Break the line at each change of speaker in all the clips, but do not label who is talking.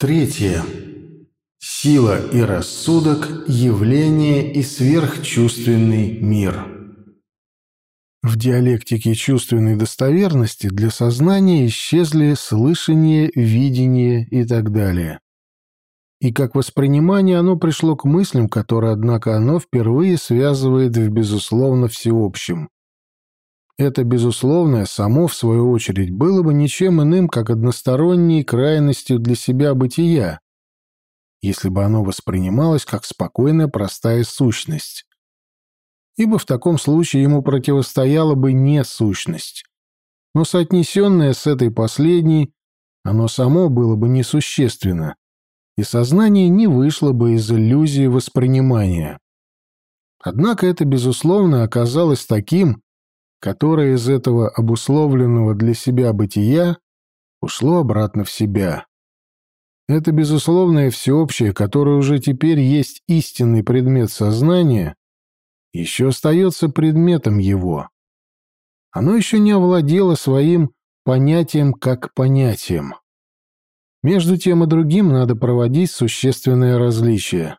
Третье. Сила и рассудок – явление и сверхчувственный мир. В диалектике чувственной достоверности для сознания исчезли слышание, видение и так далее. И как воспринимание оно пришло к мыслям, которые, однако, оно впервые связывает в безусловно всеобщем. Это безусловное само, в свою очередь, было бы ничем иным, как односторонней крайностью для себя бытия, если бы оно воспринималось как спокойная простая сущность. Ибо в таком случае ему противостояла бы не сущность. Но соотнесенное с этой последней, оно само было бы несущественно, и сознание не вышло бы из иллюзии воспринимания. Однако это, безусловно, оказалось таким, которое из этого обусловленного для себя бытия ушло обратно в себя. Это безусловное всеобщее, которое уже теперь есть истинный предмет сознания, еще остается предметом его. Оно еще не овладело своим понятием как понятием. Между тем и другим надо проводить существенное различие.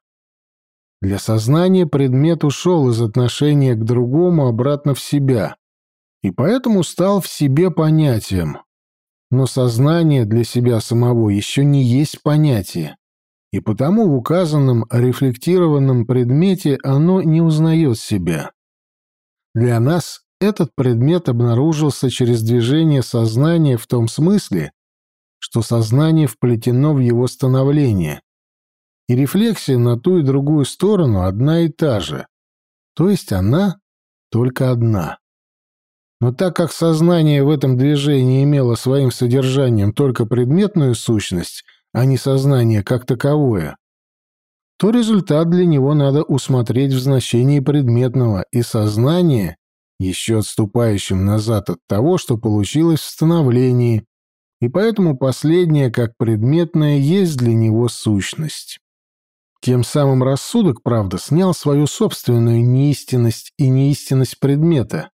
Для сознания предмет ушел из отношения к другому обратно в себя, и поэтому стал в себе понятием, но сознание для себя самого еще не есть понятие, и потому в указанном рефлектированном предмете оно не узнает себя. Для нас этот предмет обнаружился через движение сознания в том смысле, что сознание вплетено в его становление, и рефлексия на ту и другую сторону одна и та же, то есть она только одна. Но так как сознание в этом движении имело своим содержанием только предметную сущность, а не сознание как таковое, то результат для него надо усмотреть в значении предметного и сознания, еще отступающим назад от того, что получилось в становлении, и поэтому последнее, как предметное, есть для него сущность. Тем самым рассудок, правда, снял свою собственную неистинность и неистинность предмета,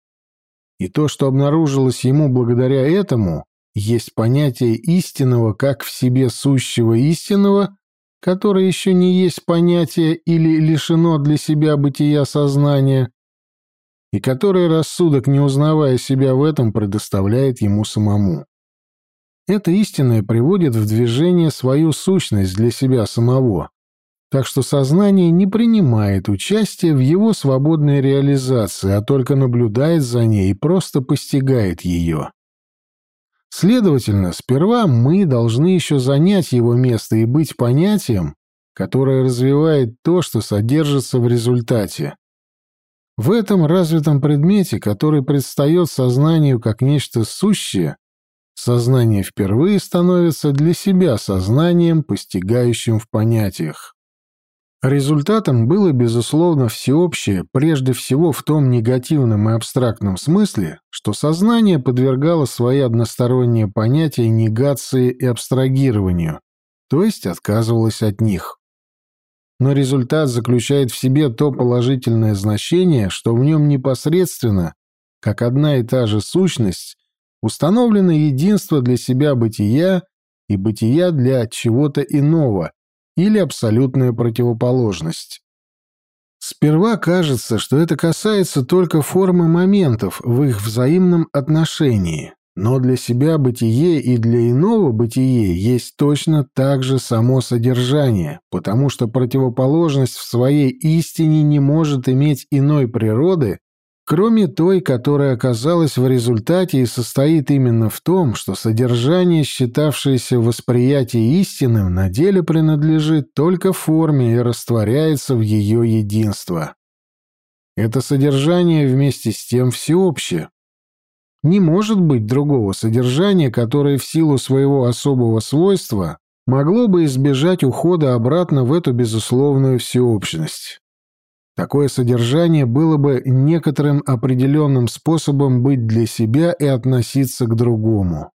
и то, что обнаружилось ему благодаря этому, есть понятие истинного как в себе сущего истинного, которое еще не есть понятие или лишено для себя бытия сознания, и которое рассудок, не узнавая себя в этом, предоставляет ему самому. Это истинное приводит в движение свою сущность для себя самого, так что сознание не принимает участия в его свободной реализации, а только наблюдает за ней и просто постигает ее. Следовательно, сперва мы должны еще занять его место и быть понятием, которое развивает то, что содержится в результате. В этом развитом предмете, который предстает сознанию как нечто сущее, сознание впервые становится для себя сознанием, постигающим в понятиях. Результатом было, безусловно, всеобщее, прежде всего в том негативном и абстрактном смысле, что сознание подвергало свои односторонние понятия негации и абстрагированию, то есть отказывалось от них. Но результат заключает в себе то положительное значение, что в нем непосредственно, как одна и та же сущность, установлено единство для себя бытия и бытия для чего-то иного, или абсолютная противоположность. Сперва кажется, что это касается только формы моментов в их взаимном отношении, но для себя бытие и для иного бытие есть точно так же само содержание, потому что противоположность в своей истине не может иметь иной природы, кроме той, которая оказалась в результате и состоит именно в том, что содержание, считавшееся в восприятии истинным, на деле принадлежит только форме и растворяется в ее единство. Это содержание вместе с тем всеобщее. Не может быть другого содержания, которое в силу своего особого свойства могло бы избежать ухода обратно в эту безусловную всеобщность. Такое содержание было бы некоторым определенным способом быть для себя и относиться к другому.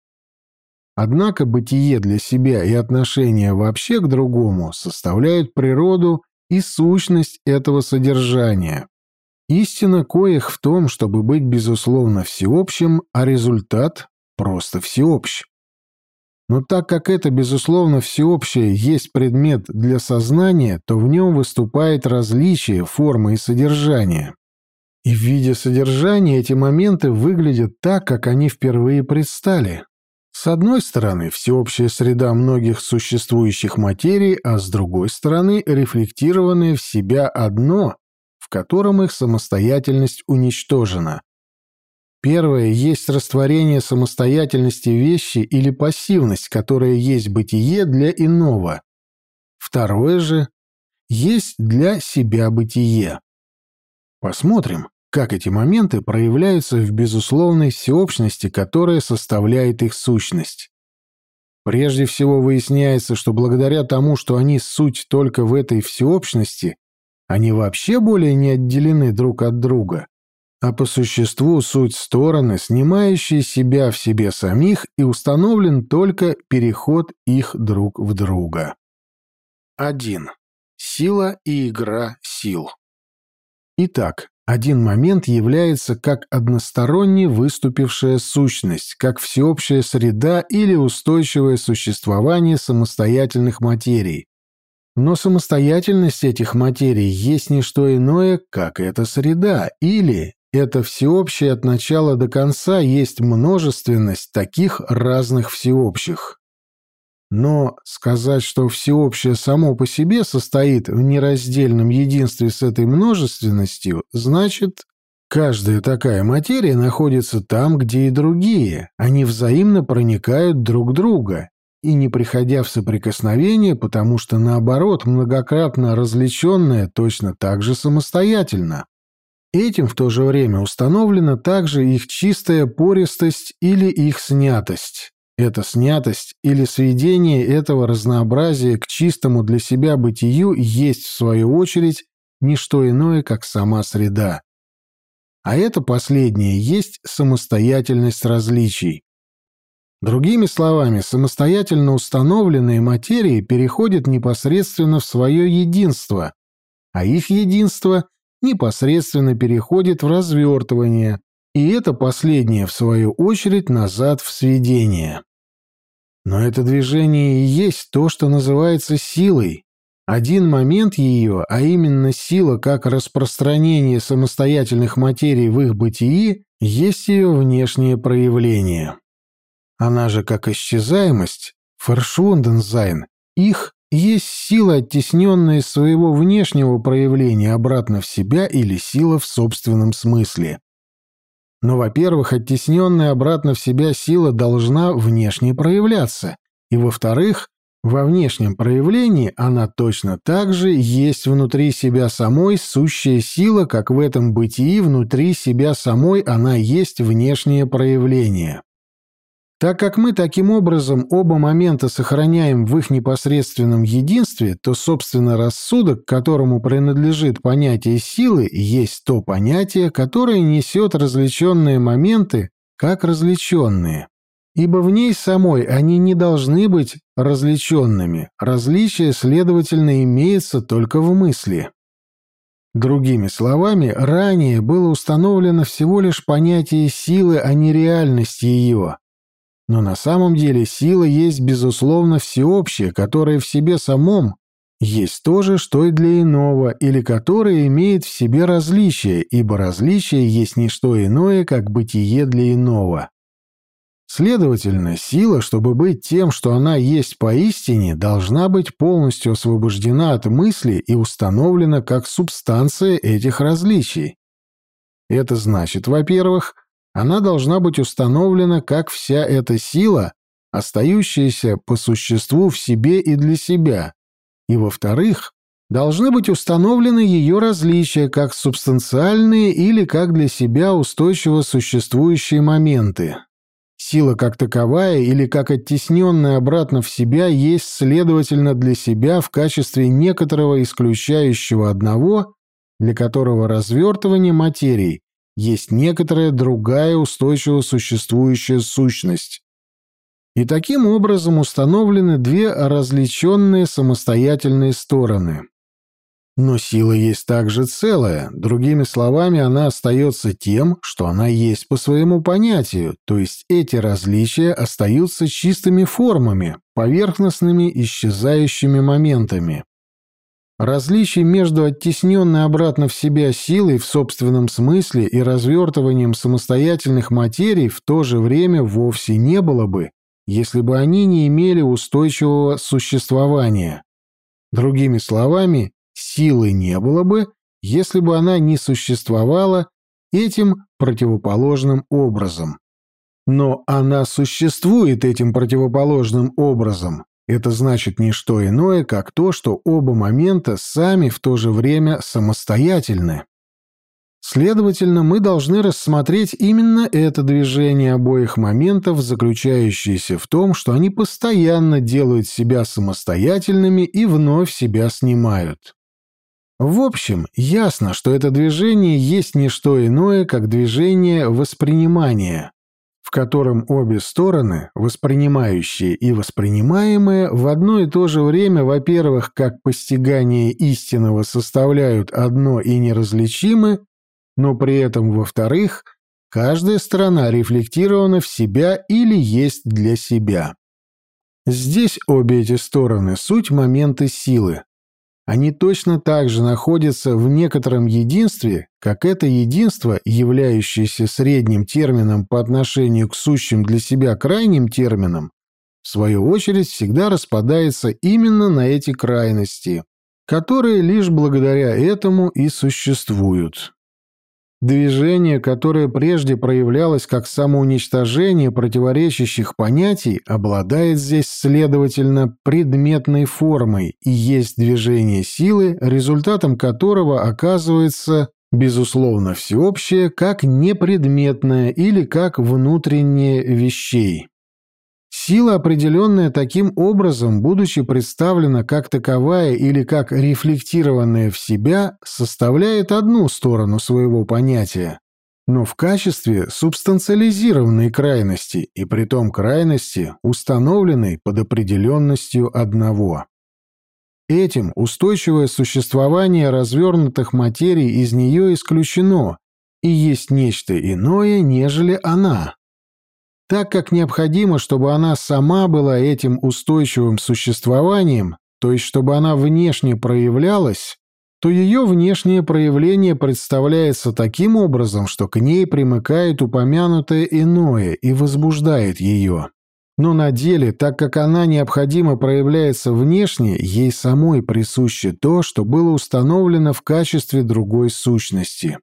Однако бытие для себя и отношение вообще к другому составляют природу и сущность этого содержания. Истина коих в том, чтобы быть безусловно всеобщим, а результат просто всеобщ. Но так как это, безусловно, всеобщее есть предмет для сознания, то в нем выступает различие формы и содержания. И в виде содержания эти моменты выглядят так, как они впервые предстали. С одной стороны, всеобщая среда многих существующих материй, а с другой стороны, рефлектированное в себя одно, в котором их самостоятельность уничтожена. Первое есть растворение самостоятельности вещи или пассивность, которая есть бытие для иного. Второе же есть для себя бытие. Посмотрим, как эти моменты проявляются в безусловной всеобщности, которая составляет их сущность. Прежде всего выясняется, что благодаря тому, что они суть только в этой всеобщности, они вообще более не отделены друг от друга а по существу суть стороны, снимающие себя в себе самих, и установлен только переход их друг в друга. 1. Сила и игра сил. Итак, один момент является как односторонне выступившая сущность, как всеобщая среда или устойчивое существование самостоятельных материй. Но самостоятельность этих материй есть не что иное, как эта среда, или это всеобщее от начала до конца есть множественность таких разных всеобщих. Но сказать, что всеобщее само по себе состоит в нераздельном единстве с этой множественностью, значит, каждая такая материя находится там, где и другие, они взаимно проникают друг друга, и не приходя в соприкосновение, потому что, наоборот, многократно различенное точно так же самостоятельно. Этим в то же время установлена также их чистая пористость или их снятость. Эта снятость или сведение этого разнообразия к чистому для себя бытию есть, в свою очередь, не что иное, как сама среда. А это последнее есть самостоятельность различий. Другими словами, самостоятельно установленные материи переходят непосредственно в свое единство, а их единство – непосредственно переходит в развертывание, и это последнее, в свою очередь, назад в сведение. Но это движение и есть то, что называется силой. Один момент ее, а именно сила как распространение самостоятельных материй в их бытии, есть ее внешнее проявление. Она же как исчезаемость, фаршвундензайн, их есть сила, оттесненная из своего внешнего проявления обратно в себя или сила в собственном смысле. Но, во-первых, оттесненная обратно в себя сила должна внешне проявляться, и, во-вторых, во внешнем проявлении она точно так же есть внутри себя самой сущая сила, как в этом бытии внутри себя самой она есть внешнее проявление. Так как мы таким образом оба момента сохраняем в их непосредственном единстве, то, собственно, рассудок, которому принадлежит понятие силы, есть то понятие, которое несет различенные моменты как различенные. Ибо в ней самой они не должны быть различенными, различие, следовательно, имеется только в мысли. Другими словами, ранее было установлено всего лишь понятие силы, а не реальность ее, но на самом деле сила есть, безусловно, всеобщее, которое в себе самом есть то же, что и для иного, или которое имеет в себе различие, ибо различие есть не что иное, как бытие для иного. Следовательно, сила, чтобы быть тем, что она есть поистине, должна быть полностью освобождена от мысли и установлена как субстанция этих различий. Это значит, во-первых, она должна быть установлена как вся эта сила, остающаяся по существу в себе и для себя, и, во-вторых, должны быть установлены ее различия как субстанциальные или как для себя устойчиво существующие моменты. Сила как таковая или как оттесненная обратно в себя есть, следовательно, для себя в качестве некоторого исключающего одного, для которого развертывание материй есть некоторая другая устойчиво существующая сущность. И таким образом установлены две различенные самостоятельные стороны. Но сила есть также целое, другими словами, она остается тем, что она есть по своему понятию, то есть эти различия остаются чистыми формами, поверхностными исчезающими моментами. Различий между оттесненной обратно в себя силой в собственном смысле и развертыванием самостоятельных материй в то же время вовсе не было бы, если бы они не имели устойчивого существования. Другими словами, силы не было бы, если бы она не существовала этим противоположным образом. Но она существует этим противоположным образом. Это значит не что иное, как то, что оба момента сами в то же время самостоятельны. Следовательно, мы должны рассмотреть именно это движение обоих моментов, заключающееся в том, что они постоянно делают себя самостоятельными и вновь себя снимают. В общем, ясно, что это движение есть не что иное, как движение воспринимания, в котором обе стороны, воспринимающие и воспринимаемые, в одно и то же время, во-первых, как постигание истинного составляют одно и неразличимы, но при этом, во-вторых, каждая сторона рефлектирована в себя или есть для себя. Здесь обе эти стороны – суть моменты силы, они точно так же находятся в некотором единстве, как это единство, являющееся средним термином по отношению к сущим для себя крайним терминам, в свою очередь всегда распадается именно на эти крайности, которые лишь благодаря этому и существуют. Движение, которое прежде проявлялось как самоуничтожение противоречащих понятий, обладает здесь, следовательно, предметной формой и есть движение силы, результатом которого оказывается, безусловно, всеобщее, как непредметное или как внутреннее вещей. Сила, определенная таким образом, будучи представлена как таковая или как рефлектированная в себя, составляет одну сторону своего понятия, но в качестве субстанциализированной крайности, и притом крайности, установленной под определенностью одного. Этим устойчивое существование развернутых материй из нее исключено, и есть нечто иное, нежели она так как необходимо, чтобы она сама была этим устойчивым существованием, то есть чтобы она внешне проявлялась, то ее внешнее проявление представляется таким образом, что к ней примыкает упомянутое иное и возбуждает ее. Но на деле, так как она необходимо проявляется внешне, ей самой присуще то, что было установлено в качестве другой сущности.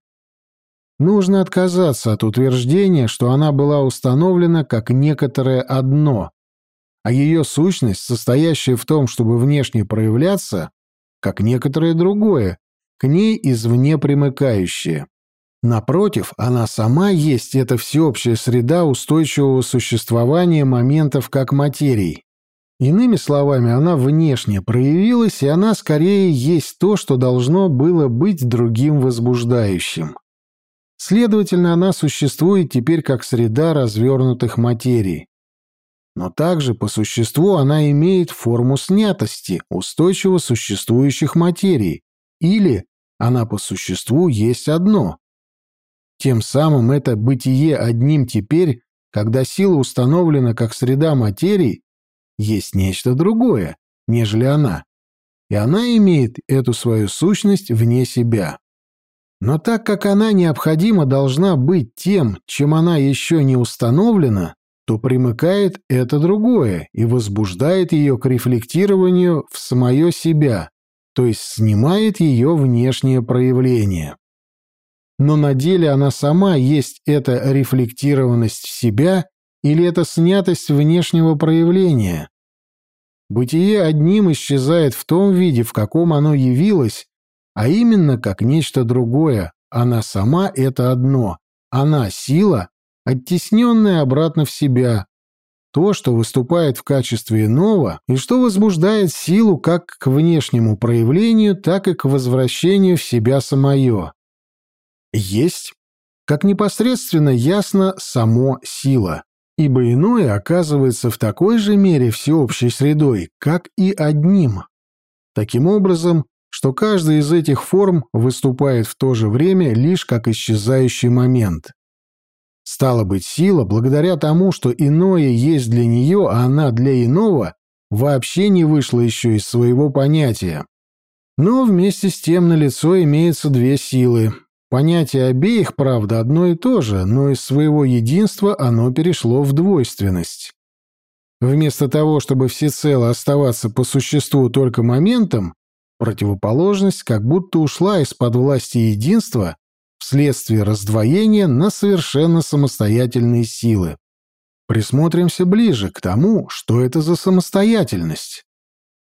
Нужно отказаться от утверждения, что она была установлена как некоторое одно, а ее сущность, состоящая в том, чтобы внешне проявляться, как некоторое другое, к ней извне примыкающее. Напротив, она сама есть эта всеобщая среда устойчивого существования моментов как материй. Иными словами, она внешне проявилась, и она скорее есть то, что должно было быть другим возбуждающим. Следовательно, она существует теперь как среда развернутых материй. Но также по существу она имеет форму снятости устойчиво существующих материй, или она по существу есть одно. Тем самым это бытие одним теперь, когда сила установлена как среда материй, есть нечто другое, нежели она, и она имеет эту свою сущность вне себя. Но так как она необходимо должна быть тем, чем она еще не установлена, то примыкает это другое и возбуждает ее к рефлектированию в самое себя, то есть снимает ее внешнее проявление. Но на деле она сама есть эта рефлектированность себя или эта снятость внешнего проявления. Бытие одним исчезает в том виде, в каком оно явилось, а именно как нечто другое. Она сама — это одно. Она — сила, оттесненная обратно в себя. То, что выступает в качестве иного и что возбуждает силу как к внешнему проявлению, так и к возвращению в себя самое. Есть, как непосредственно ясно, само сила, ибо иное оказывается в такой же мере всеобщей средой, как и одним. Таким образом, что каждая из этих форм выступает в то же время лишь как исчезающий момент. Стало быть, сила, благодаря тому, что иное есть для нее, а она для иного, вообще не вышла еще из своего понятия. Но вместе с тем налицо имеются две силы. Понятие обеих, правда, одно и то же, но из своего единства оно перешло в двойственность. Вместо того, чтобы всецело оставаться по существу только моментом, противоположность как будто ушла из-под власти единства вследствие раздвоения на совершенно самостоятельные силы. Присмотримся ближе к тому, что это за самостоятельность.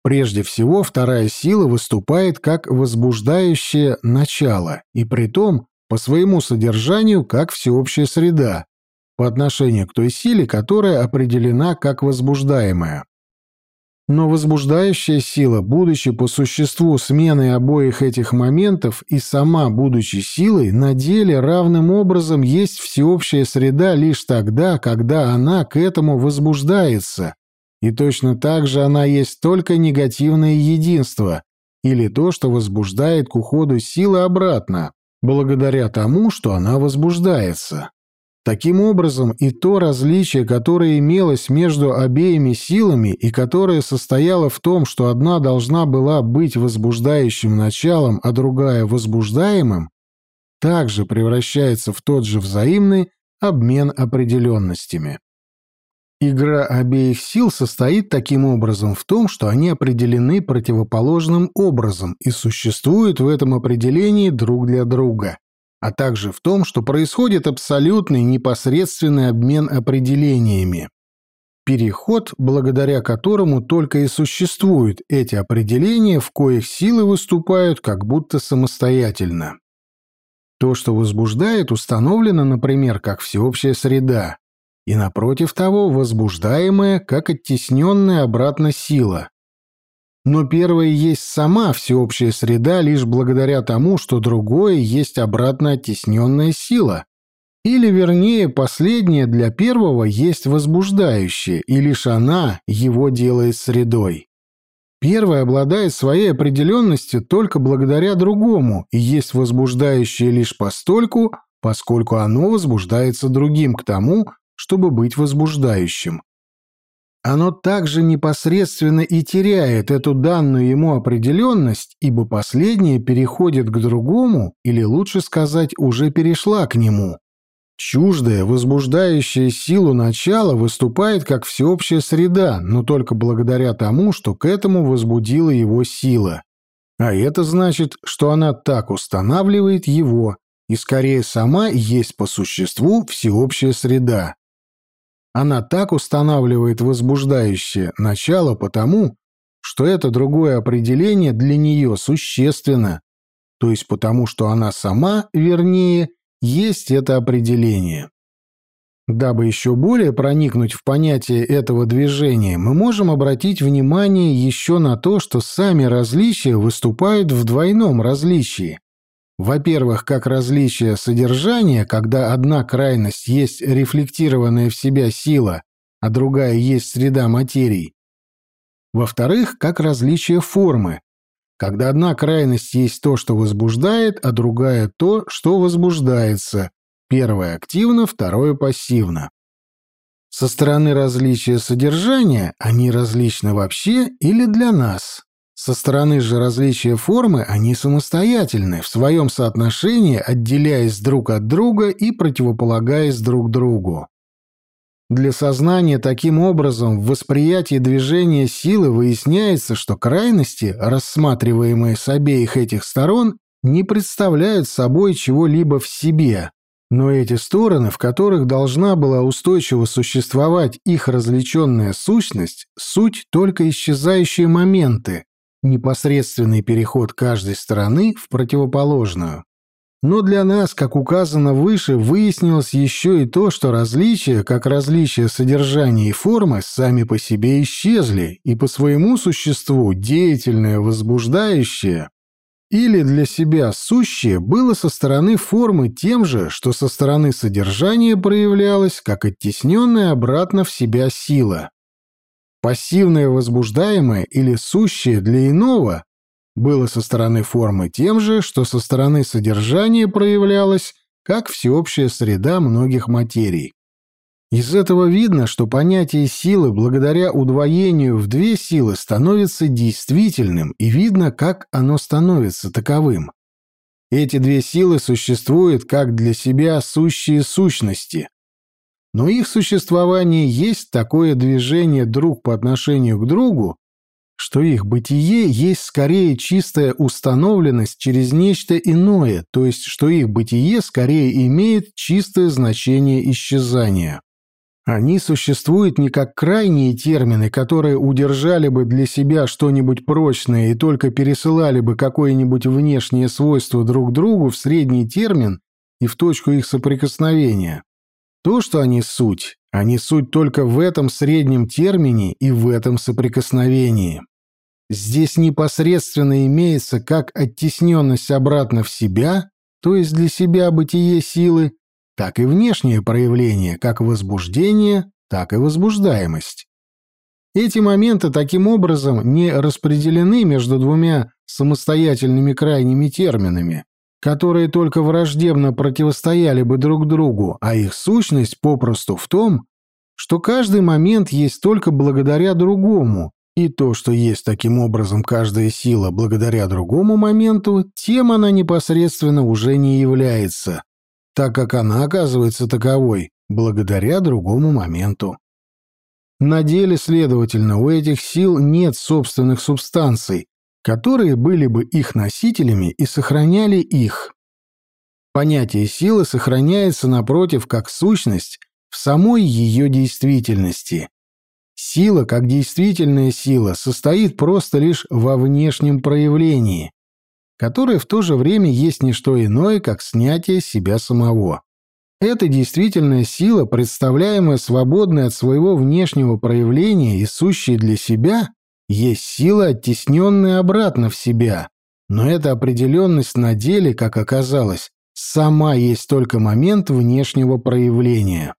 Прежде всего, вторая сила выступает как возбуждающее начало, и притом по своему содержанию как всеобщая среда, по отношению к той силе, которая определена как возбуждаемая. Но возбуждающая сила, будучи по существу сменой обоих этих моментов и сама будучи силой, на деле равным образом есть всеобщая среда лишь тогда, когда она к этому возбуждается. И точно так же она есть только негативное единство, или то, что возбуждает к уходу силы обратно, благодаря тому, что она возбуждается. Таким образом, и то различие, которое имелось между обеими силами и которое состояло в том, что одна должна была быть возбуждающим началом, а другая возбуждаемым, также превращается в тот же взаимный обмен определенностями. Игра обеих сил состоит таким образом в том, что они определены противоположным образом и существуют в этом определении друг для друга а также в том, что происходит абсолютный непосредственный обмен определениями. Переход, благодаря которому только и существуют эти определения, в коих силы выступают как будто самостоятельно. То, что возбуждает, установлено, например, как всеобщая среда, и напротив того возбуждаемая как оттесненная обратно сила, но первое есть сама всеобщая среда лишь благодаря тому, что другое есть обратно оттесненная сила. Или, вернее, последнее для первого есть возбуждающее, и лишь она его делает средой. Первое обладает своей определенностью только благодаря другому и есть возбуждающее лишь постольку, поскольку оно возбуждается другим к тому, чтобы быть возбуждающим оно также непосредственно и теряет эту данную ему определенность, ибо последняя переходит к другому, или лучше сказать, уже перешла к нему. Чуждая, возбуждающая силу начала выступает как всеобщая среда, но только благодаря тому, что к этому возбудила его сила. А это значит, что она так устанавливает его, и скорее сама есть по существу всеобщая среда. Она так устанавливает возбуждающее начало потому, что это другое определение для нее существенно, то есть потому, что она сама, вернее, есть это определение. Дабы еще более проникнуть в понятие этого движения, мы можем обратить внимание еще на то, что сами различия выступают в двойном различии, во-первых, как различие содержания, когда одна крайность есть рефлектированная в себя сила, а другая есть среда материй. Во-вторых, как различие формы, когда одна крайность есть то, что возбуждает, а другая то, что возбуждается. Первое активно, второе пассивно. Со стороны различия содержания они различны вообще или для нас. Со стороны же различия формы они самостоятельны, в своем соотношении отделяясь друг от друга и противополагаясь друг другу. Для сознания таким образом в восприятии движения силы выясняется, что крайности, рассматриваемые с обеих этих сторон, не представляют собой чего-либо в себе, но эти стороны, в которых должна была устойчиво существовать их различенная сущность, суть только исчезающие моменты, непосредственный переход каждой стороны в противоположную. Но для нас, как указано выше, выяснилось еще и то, что различия, как различия содержания и формы, сами по себе исчезли, и по своему существу деятельное, возбуждающее или для себя сущее было со стороны формы тем же, что со стороны содержания проявлялось, как оттесненная обратно в себя сила. Пассивное возбуждаемое или сущее для иного было со стороны формы тем же, что со стороны содержания проявлялось как всеобщая среда многих материй. Из этого видно, что понятие силы благодаря удвоению в две силы становится действительным, и видно, как оно становится таковым. Эти две силы существуют как для себя сущие сущности, но их существование есть такое движение друг по отношению к другу, что их бытие есть скорее чистая установленность через нечто иное, то есть что их бытие скорее имеет чистое значение исчезания. Они существуют не как крайние термины, которые удержали бы для себя что-нибудь прочное и только пересылали бы какое-нибудь внешнее свойство друг другу в средний термин и в точку их соприкосновения. То, что они суть, они суть только в этом среднем термине и в этом соприкосновении. Здесь непосредственно имеется как оттесненность обратно в себя, то есть для себя бытие силы, так и внешнее проявление, как возбуждение, так и возбуждаемость. Эти моменты таким образом не распределены между двумя самостоятельными крайними терминами, которые только враждебно противостояли бы друг другу, а их сущность попросту в том, что каждый момент есть только благодаря другому, и то, что есть таким образом каждая сила благодаря другому моменту, тем она непосредственно уже не является, так как она оказывается таковой благодаря другому моменту. На деле, следовательно, у этих сил нет собственных субстанций, которые были бы их носителями и сохраняли их. Понятие силы сохраняется, напротив, как сущность в самой ее действительности. Сила, как действительная сила, состоит просто лишь во внешнем проявлении, которое в то же время есть не что иное, как снятие себя самого. Эта действительная сила, представляемая свободной от своего внешнего проявления и сущей для себя, есть сила, оттесненная обратно в себя. Но эта определенность на деле, как оказалось, сама есть только момент внешнего проявления.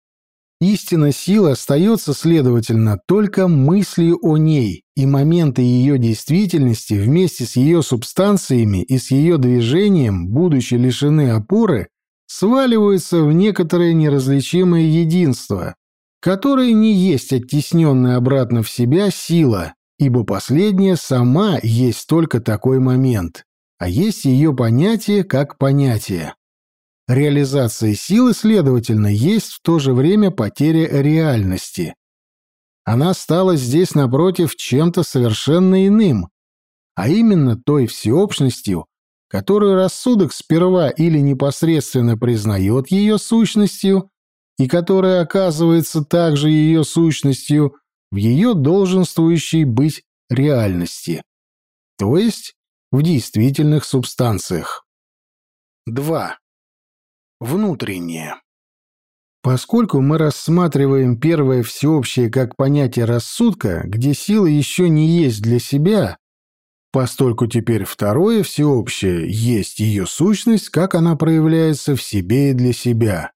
Истина силы остается, следовательно, только мыслью о ней, и моменты ее действительности вместе с ее субстанциями и с ее движением, будучи лишены опоры, сваливаются в некоторое неразличимое единство, которое не есть оттесненная обратно в себя сила, ибо последняя сама есть только такой момент, а есть ее понятие как понятие. Реализация силы, следовательно, есть в то же время потеря реальности. Она стала здесь, напротив, чем-то совершенно иным, а именно той всеобщностью, которую рассудок сперва или непосредственно признает ее сущностью, и которая оказывается также ее сущностью в ее долженствующей быть реальности, то есть в действительных субстанциях. 2 внутреннее. Поскольку мы рассматриваем первое всеобщее как понятие рассудка, где сила еще не есть для себя, постольку теперь второе всеобщее есть ее сущность, как она проявляется в себе и для себя.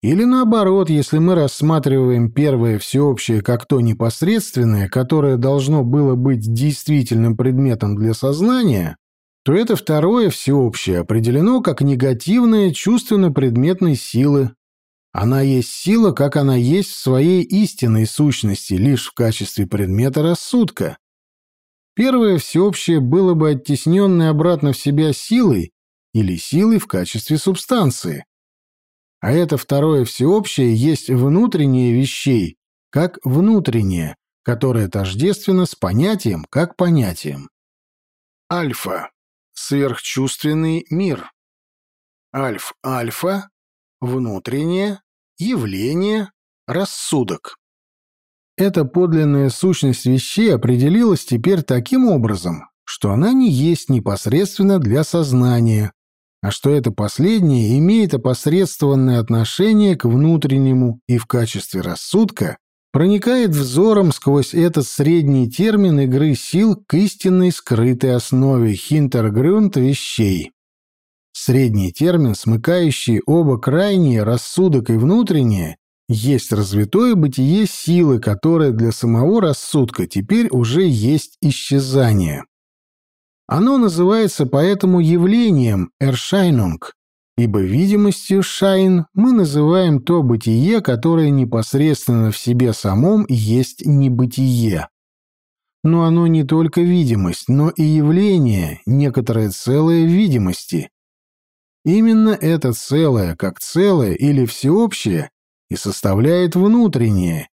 Или наоборот, если мы рассматриваем первое всеобщее как то непосредственное, которое должно было быть действительным предметом для сознания, то это второе всеобщее определено как негативная чувственно-предметной силы. Она есть сила, как она есть в своей истинной сущности, лишь в качестве предмета рассудка. Первое всеобщее было бы оттесненное обратно в себя силой или силой в качестве субстанции. А это второе всеобщее есть внутреннее вещей, как внутреннее, которое тождественно с понятием, как понятием. Альфа сверхчувственный мир. Альф-альфа, внутреннее, явление, рассудок. Эта подлинная сущность вещей определилась теперь таким образом, что она не есть непосредственно для сознания, а что это последнее имеет опосредствованное отношение к внутреннему и в качестве рассудка проникает взором сквозь этот средний термин игры сил к истинной скрытой основе хинтергрюнд вещей. Средний термин, смыкающий оба крайние, рассудок и внутреннее, есть развитое бытие силы, которое для самого рассудка теперь уже есть исчезание. Оно называется поэтому явлением «эршайнунг», ибо видимостью «шайн» мы называем то бытие, которое непосредственно в себе самом есть небытие. Но оно не только видимость, но и явление, некоторое целое видимости. Именно это целое, как целое или всеобщее, и составляет внутреннее,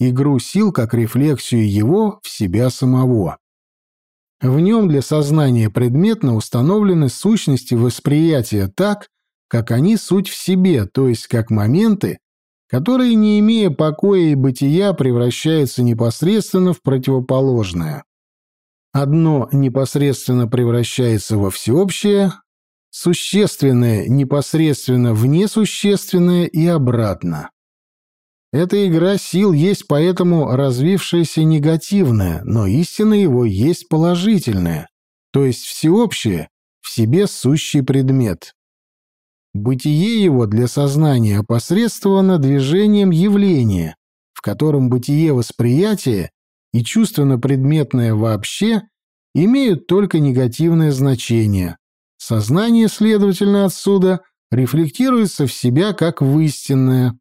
игру сил как рефлексию его в себя самого. В нем для сознания предметно установлены сущности восприятия так, как они суть в себе, то есть как моменты, которые, не имея покоя и бытия, превращаются непосредственно в противоположное. Одно непосредственно превращается во всеобщее, существенное непосредственно в несущественное и обратно. Эта игра сил есть поэтому развившаяся негативная, но истина его есть положительная, то есть всеобщее, в себе сущий предмет. Бытие его для сознания опосредствовано движением явления, в котором бытие восприятия и чувственно-предметное вообще имеют только негативное значение. Сознание, следовательно, отсюда рефлектируется в себя как в истинное,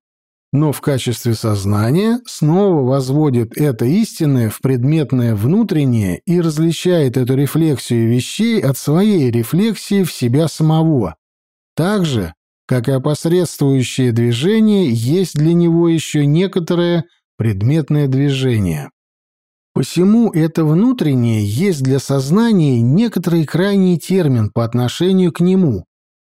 но в качестве сознания снова возводит это истинное в предметное внутреннее и различает эту рефлексию вещей от своей рефлексии в себя самого. Так же, как и опосредствующее движение, есть для него еще некоторое предметное движение. Посему это внутреннее есть для сознания некоторый крайний термин по отношению к нему,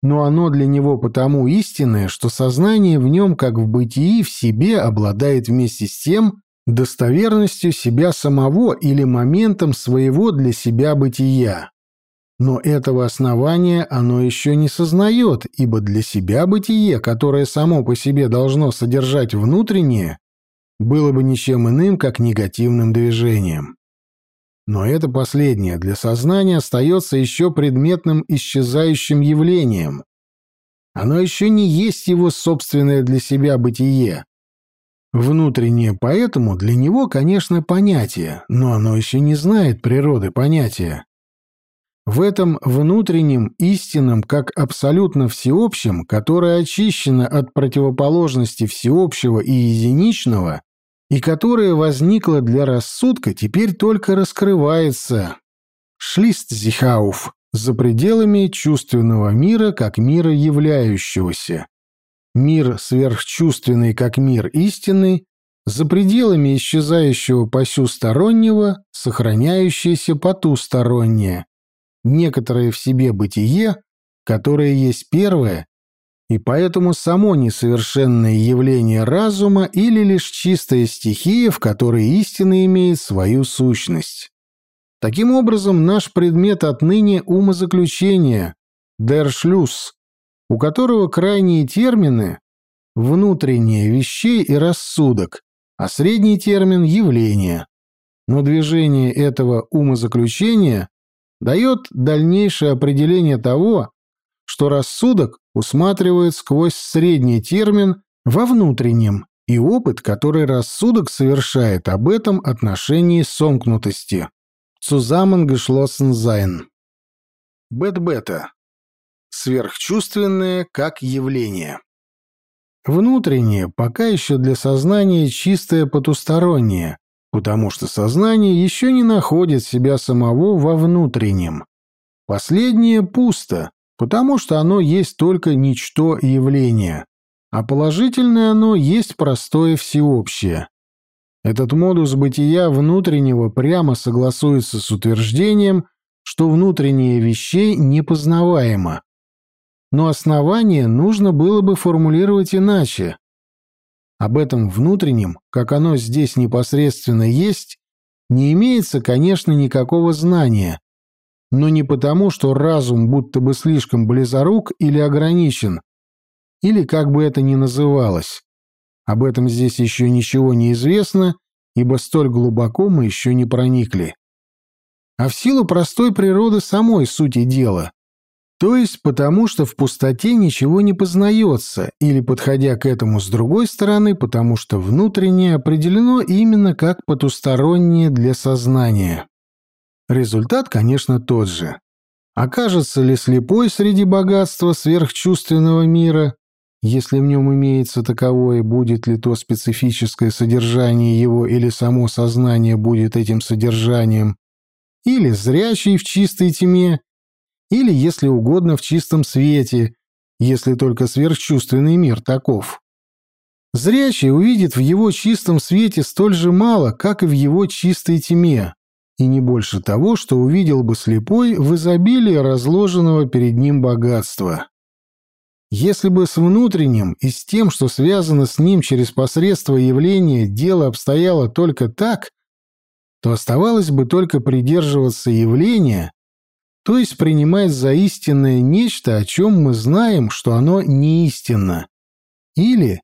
но оно для него потому истинное, что сознание в нем, как в бытии, в себе обладает вместе с тем достоверностью себя самого или моментом своего для себя бытия. Но этого основания оно еще не сознает, ибо для себя бытие, которое само по себе должно содержать внутреннее, было бы ничем иным, как негативным движением. Но это последнее для сознания остается еще предметным исчезающим явлением. Оно еще не есть его собственное для себя бытие. Внутреннее поэтому для него, конечно, понятие, но оно еще не знает природы понятия. В этом внутреннем истинном, как абсолютно всеобщем, которое очищено от противоположности всеобщего и единичного, и которое возникло для рассудка, теперь только раскрывается. Шлистзихауф за пределами чувственного мира как мира являющегося. Мир сверхчувственный как мир истинный, за пределами исчезающего посюстороннего, сохраняющееся потустороннее. Некоторое в себе бытие, которое есть первое и поэтому само несовершенное явление разума или лишь чистая стихия, в которой истина имеет свою сущность. Таким образом, наш предмет отныне умозаключение, дершлюс, у которого крайние термины – внутренние вещей и рассудок, а средний термин – явление. Но движение этого умозаключения дает дальнейшее определение того, что рассудок усматривает сквозь средний термин во внутреннем и опыт, который рассудок совершает об этом отношении сомкнутости. Sein. Бет-бета. Сверхчувственное как явление. Внутреннее пока еще для сознания чистое потустороннее, потому что сознание еще не находит себя самого во внутреннем. Последнее пусто, потому что оно есть только ничто явление, а положительное оно есть простое всеобщее. Этот модус бытия внутреннего прямо согласуется с утверждением, что внутреннее вещей непознаваемо. Но основание нужно было бы формулировать иначе. Об этом внутреннем, как оно здесь непосредственно есть, не имеется, конечно, никакого знания, но не потому, что разум будто бы слишком близорук или ограничен, или как бы это ни называлось. Об этом здесь еще ничего не известно, ибо столь глубоко мы еще не проникли. А в силу простой природы самой сути дела, то есть потому, что в пустоте ничего не познается, или, подходя к этому с другой стороны, потому что внутреннее определено именно как потустороннее для сознания. Результат, конечно, тот же. Окажется ли слепой среди богатства сверхчувственного мира, если в нем имеется таковое, будет ли то специфическое содержание его или само сознание будет этим содержанием, или зрячий в чистой тьме, или, если угодно, в чистом свете, если только сверхчувственный мир таков. Зрячий увидит в его чистом свете столь же мало, как и в его чистой тьме, и не больше того, что увидел бы слепой в изобилии разложенного перед ним богатства. Если бы с внутренним и с тем, что связано с ним через посредство явления, дело обстояло только так, то оставалось бы только придерживаться явления, то есть принимать за истинное нечто, о чем мы знаем, что оно не истинно. Или,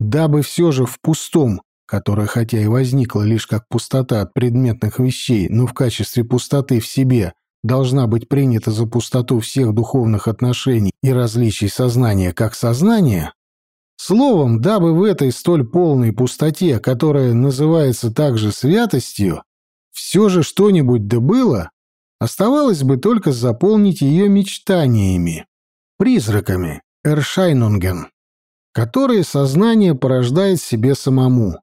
дабы все же в пустом, которое хотя и возникло лишь как пустота от предметных вещей, но в качестве пустоты в себе – должна быть принята за пустоту всех духовных отношений и различий сознания как сознания, словом, дабы в этой столь полной пустоте, которая называется также святостью, все же что-нибудь да было, оставалось бы только заполнить ее мечтаниями, призраками, эршайнунген, которые сознание порождает себе самому.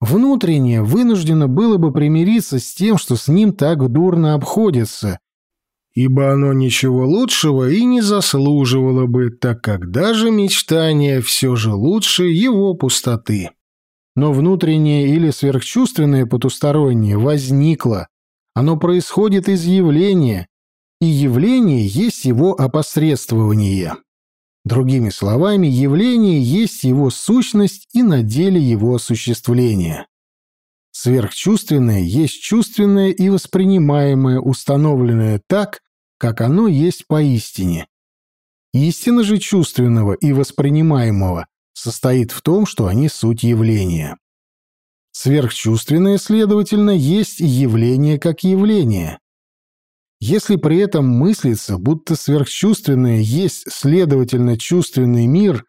Внутренне вынуждено было бы примириться с тем, что с ним так дурно обходится, ибо оно ничего лучшего и не заслуживало бы, так как даже мечтание все же лучше его пустоты. Но внутреннее или сверхчувственное потустороннее возникло, оно происходит из явления, и явление есть его опосредствование. Другими словами, явление есть его сущность и на деле его осуществление. Сверхчувственное есть чувственное и воспринимаемое, установленное так, как оно есть поистине. Истина же чувственного и воспринимаемого состоит в том, что они суть явления. Сверхчувственное, следовательно, есть явление как явление. Если при этом мыслится, будто сверхчувственное есть, следовательно, чувственный мир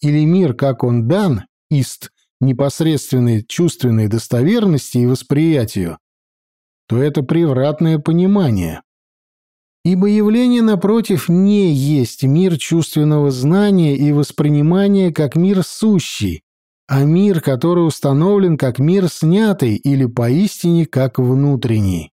или мир, как он дан, ист, непосредственной чувственной достоверности и восприятию, то это превратное понимание. Ибо явление, напротив, не есть мир чувственного знания и воспринимания как мир сущий, а мир, который установлен как мир снятый или поистине как внутренний.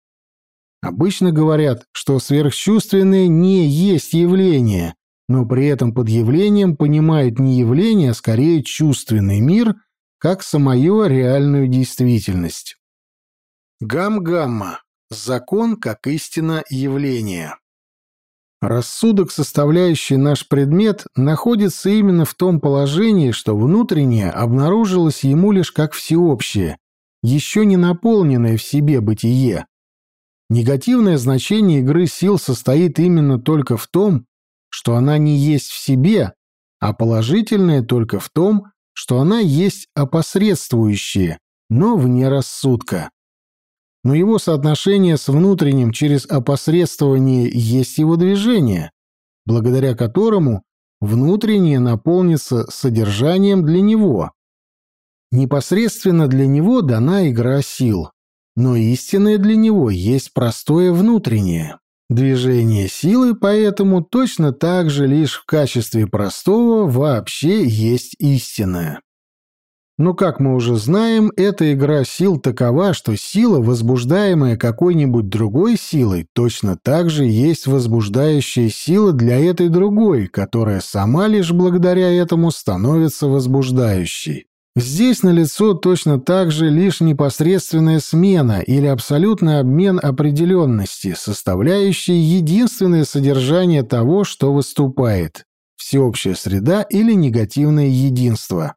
Обычно говорят, что сверхчувственное не есть явление, но при этом под явлением понимают не явление, а скорее чувственный мир, как самую реальную действительность. Гам-гамма. Закон как истина явления. Рассудок, составляющий наш предмет, находится именно в том положении, что внутреннее обнаружилось ему лишь как всеобщее, еще не наполненное в себе бытие, Негативное значение игры сил состоит именно только в том, что она не есть в себе, а положительное только в том, что она есть опосредствующее, но вне рассудка. Но его соотношение с внутренним через опосредствование есть его движение, благодаря которому внутреннее наполнится содержанием для него. Непосредственно для него дана игра сил но истинное для него есть простое внутреннее. Движение силы поэтому точно так же лишь в качестве простого вообще есть истинное. Но, как мы уже знаем, эта игра сил такова, что сила, возбуждаемая какой-нибудь другой силой, точно так же есть возбуждающая сила для этой другой, которая сама лишь благодаря этому становится возбуждающей. Здесь налицо точно так же лишь непосредственная смена или абсолютный обмен определенности, составляющий единственное содержание того, что выступает – всеобщая среда или негативное единство.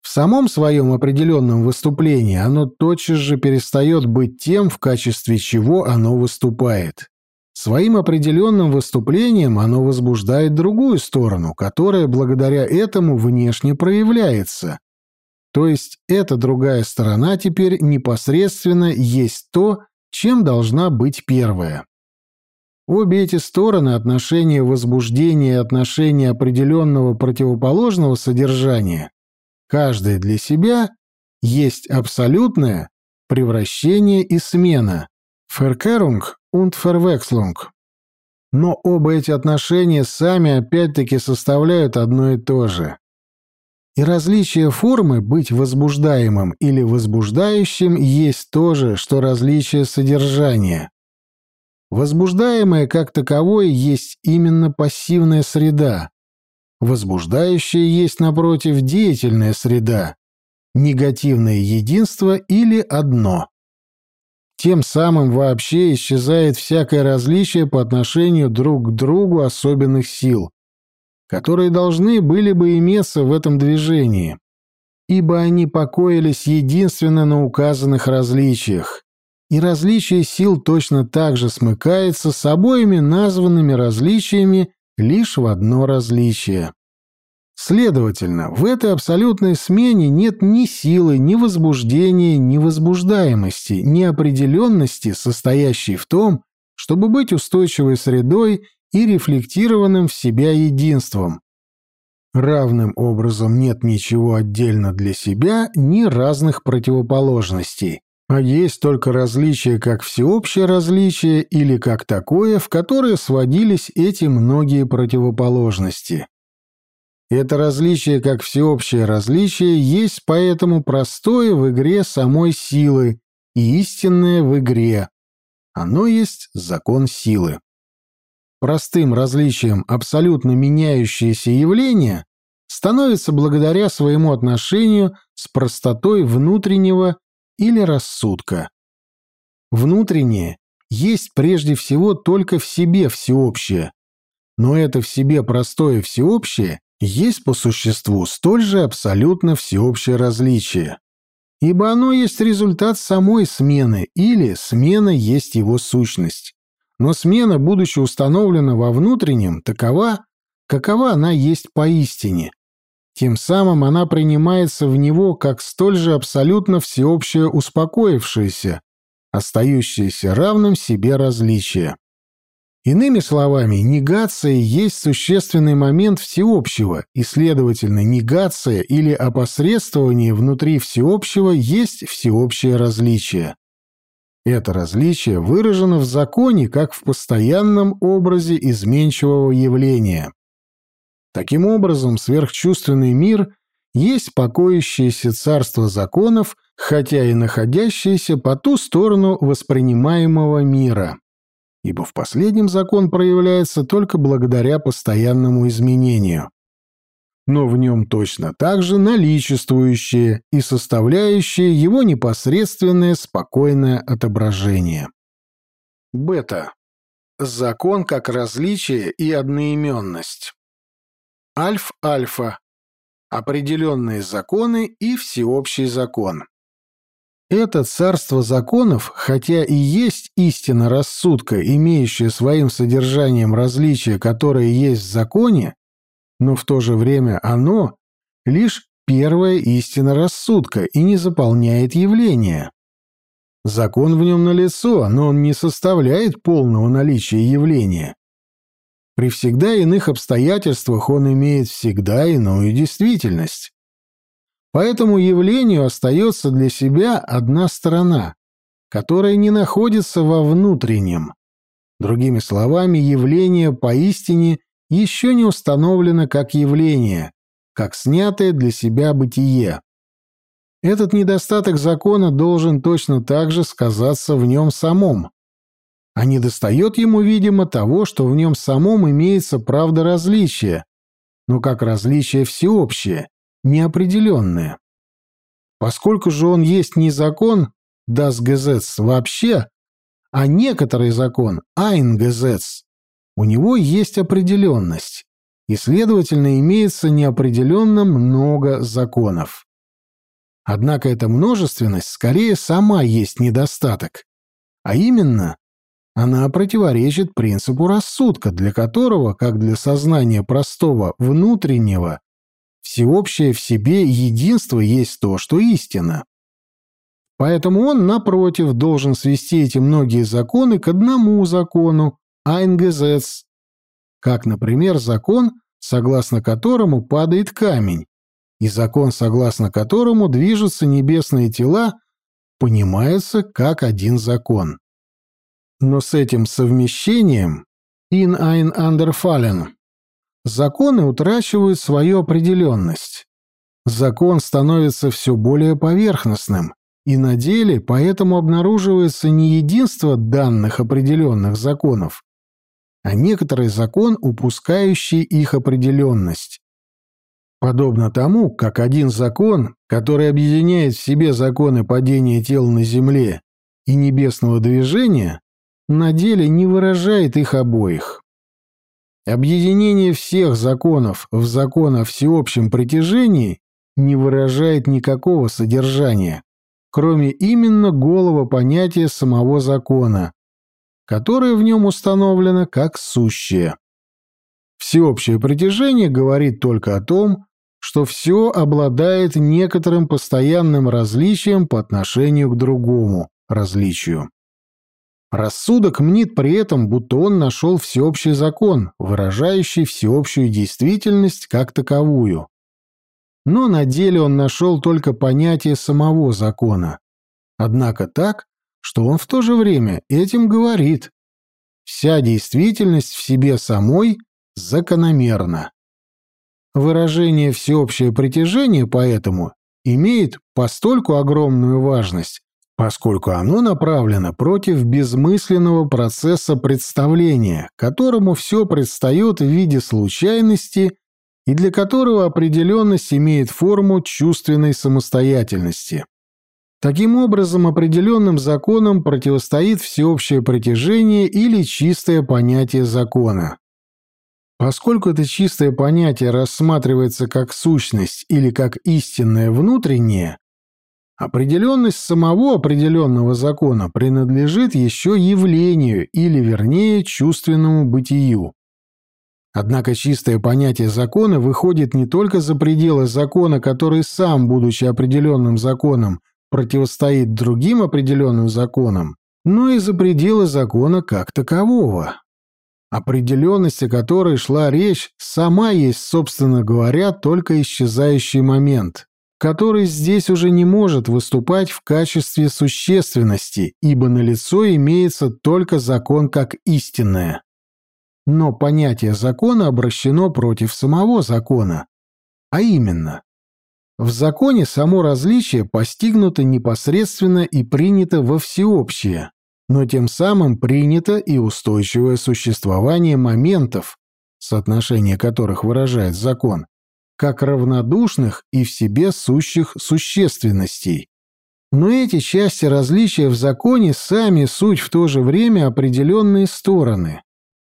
В самом своем определенном выступлении оно тотчас же перестает быть тем, в качестве чего оно выступает. Своим определенным выступлением оно возбуждает другую сторону, которая благодаря этому внешне проявляется, то есть эта другая сторона теперь непосредственно есть то, чем должна быть первая. Обе эти стороны отношения возбуждения и отношения определенного противоположного содержания, каждая для себя, есть абсолютное превращение и смена, Verkehrung und Verwechslung. Но оба эти отношения сами опять-таки составляют одно и то же. И различие формы быть возбуждаемым или возбуждающим есть то же, что различие содержания. Возбуждаемое как таковое есть именно пассивная среда. Возбуждающее есть, напротив, деятельная среда, негативное единство или одно. Тем самым вообще исчезает всякое различие по отношению друг к другу особенных сил, которые должны были бы иметься в этом движении, ибо они покоились единственно на указанных различиях, и различие сил точно так же смыкается с обоими названными различиями лишь в одно различие. Следовательно, в этой абсолютной смене нет ни силы, ни возбуждения, ни возбуждаемости, ни определенности, состоящей в том, чтобы быть устойчивой средой и рефлектированным в себя единством. Равным образом нет ничего отдельно для себя, ни разных противоположностей, а есть только различие как всеобщее различие или как такое, в которое сводились эти многие противоположности. Это различие как всеобщее различие есть поэтому простое в игре самой силы и истинное в игре. Оно есть закон силы простым различием абсолютно меняющееся явление становится благодаря своему отношению с простотой внутреннего или рассудка. Внутреннее есть прежде всего только в себе всеобщее, но это в себе простое всеобщее есть по существу столь же абсолютно всеобщее различие, ибо оно есть результат самой смены или смена есть его сущность но смена, будучи установлена во внутреннем, такова, какова она есть поистине. Тем самым она принимается в него как столь же абсолютно всеобщее успокоившееся, остающееся равным себе различие. Иными словами, негация есть существенный момент всеобщего, и, следовательно, негация или опосредствование внутри всеобщего есть всеобщее различие. Это различие выражено в законе как в постоянном образе изменчивого явления. Таким образом, сверхчувственный мир есть покоящееся царство законов, хотя и находящееся по ту сторону воспринимаемого мира. Ибо в последнем закон проявляется только благодаря постоянному изменению но в нем точно так же наличествующие и составляющие его непосредственное спокойное отображение. Бета. Закон как различие и одноименность. Альф-альфа. Определенные законы и всеобщий закон. Это царство законов, хотя и есть истина рассудка, имеющая своим содержанием различие, которое есть в законе, но в то же время оно — лишь первая истина рассудка и не заполняет явление. Закон в нем налицо, но он не составляет полного наличия явления. При всегда иных обстоятельствах он имеет всегда иную действительность. Поэтому явлению остается для себя одна сторона, которая не находится во внутреннем. Другими словами, явление поистине еще не установлено как явление, как снятое для себя бытие. Этот недостаток закона должен точно так же сказаться в нем самом. А недостает ему, видимо, того, что в нем самом имеется правда различия, но как различие всеобщее, неопределенное. Поскольку же он есть не закон, das Gesetz вообще, а некоторый закон, ein Gesetz, у него есть определенность, и, следовательно, имеется неопределенно много законов. Однако эта множественность скорее сама есть недостаток, а именно она противоречит принципу рассудка, для которого, как для сознания простого внутреннего, всеобщее в себе единство есть то, что истина. Поэтому он, напротив, должен свести эти многие законы к одному закону, Eingesetz, как, например, закон, согласно которому падает камень, и закон, согласно которому движутся небесные тела, понимается как один закон. Но с этим совмещением in ein underfallen законы утрачивают свою определенность. Закон становится все более поверхностным, и на деле поэтому обнаруживается не единство данных определенных законов, а некоторый закон, упускающий их определенность. Подобно тому, как один закон, который объединяет в себе законы падения тел на Земле и небесного движения, на деле не выражает их обоих. Объединение всех законов в закон о всеобщем притяжении не выражает никакого содержания, кроме именно голого понятия самого закона, которое в нем установлено как сущее. Всеобщее притяжение говорит только о том, что все обладает некоторым постоянным различием по отношению к другому различию. Рассудок мнит при этом, будто он нашел всеобщий закон, выражающий всеобщую действительность как таковую. Но на деле он нашел только понятие самого закона. Однако так, что он в то же время этим говорит. Вся действительность в себе самой закономерна. Выражение «всеобщее притяжение» поэтому имеет постольку огромную важность, поскольку оно направлено против безмысленного процесса представления, которому все предстает в виде случайности и для которого определенность имеет форму чувственной самостоятельности. Таким образом, определенным законам противостоит всеобщее притяжение или чистое понятие закона. Поскольку это чистое понятие рассматривается как сущность или как истинное внутреннее, Определенность самого определенного закона принадлежит еще явлению или, вернее, чувственному бытию. Однако чистое понятие закона выходит не только за пределы закона, который сам, будучи определенным законом, противостоит другим определенным законам, но и за пределы закона как такового. Определенность, о которой шла речь, сама есть, собственно говоря, только исчезающий момент который здесь уже не может выступать в качестве существенности, ибо на лицо имеется только закон как истинное. Но понятие закона обращено против самого закона, а именно, в законе само различие постигнуто непосредственно и принято во всеобщее, но тем самым принято и устойчивое существование моментов, соотношение которых выражает закон, как равнодушных и в себе сущих существенностей. Но эти части различия в законе сами суть в то же время определенные стороны.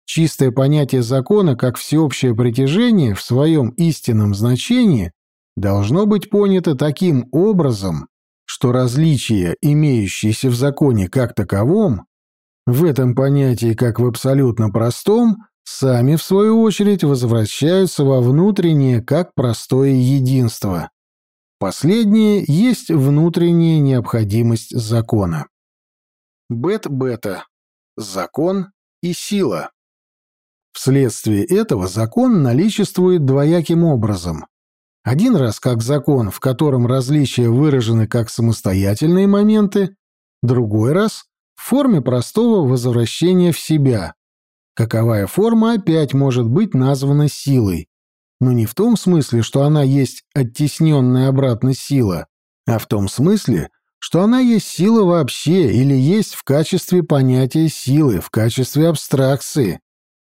Чистое понятие закона как всеобщее притяжение в своем истинном значении должно быть понято таким образом, что различия, имеющиеся в законе как таковом, в этом понятии как в абсолютно простом, сами, в свою очередь, возвращаются во внутреннее как простое единство. Последнее есть внутренняя необходимость закона. Бет-бета. Закон и сила. Вследствие этого закон наличествует двояким образом. Один раз как закон, в котором различия выражены как самостоятельные моменты, другой раз в форме простого возвращения в себя, Каковая форма опять может быть названа силой, но не в том смысле, что она есть оттесненная обратно сила, а в том смысле, что она есть сила вообще или есть в качестве понятия силы, в качестве абстракции,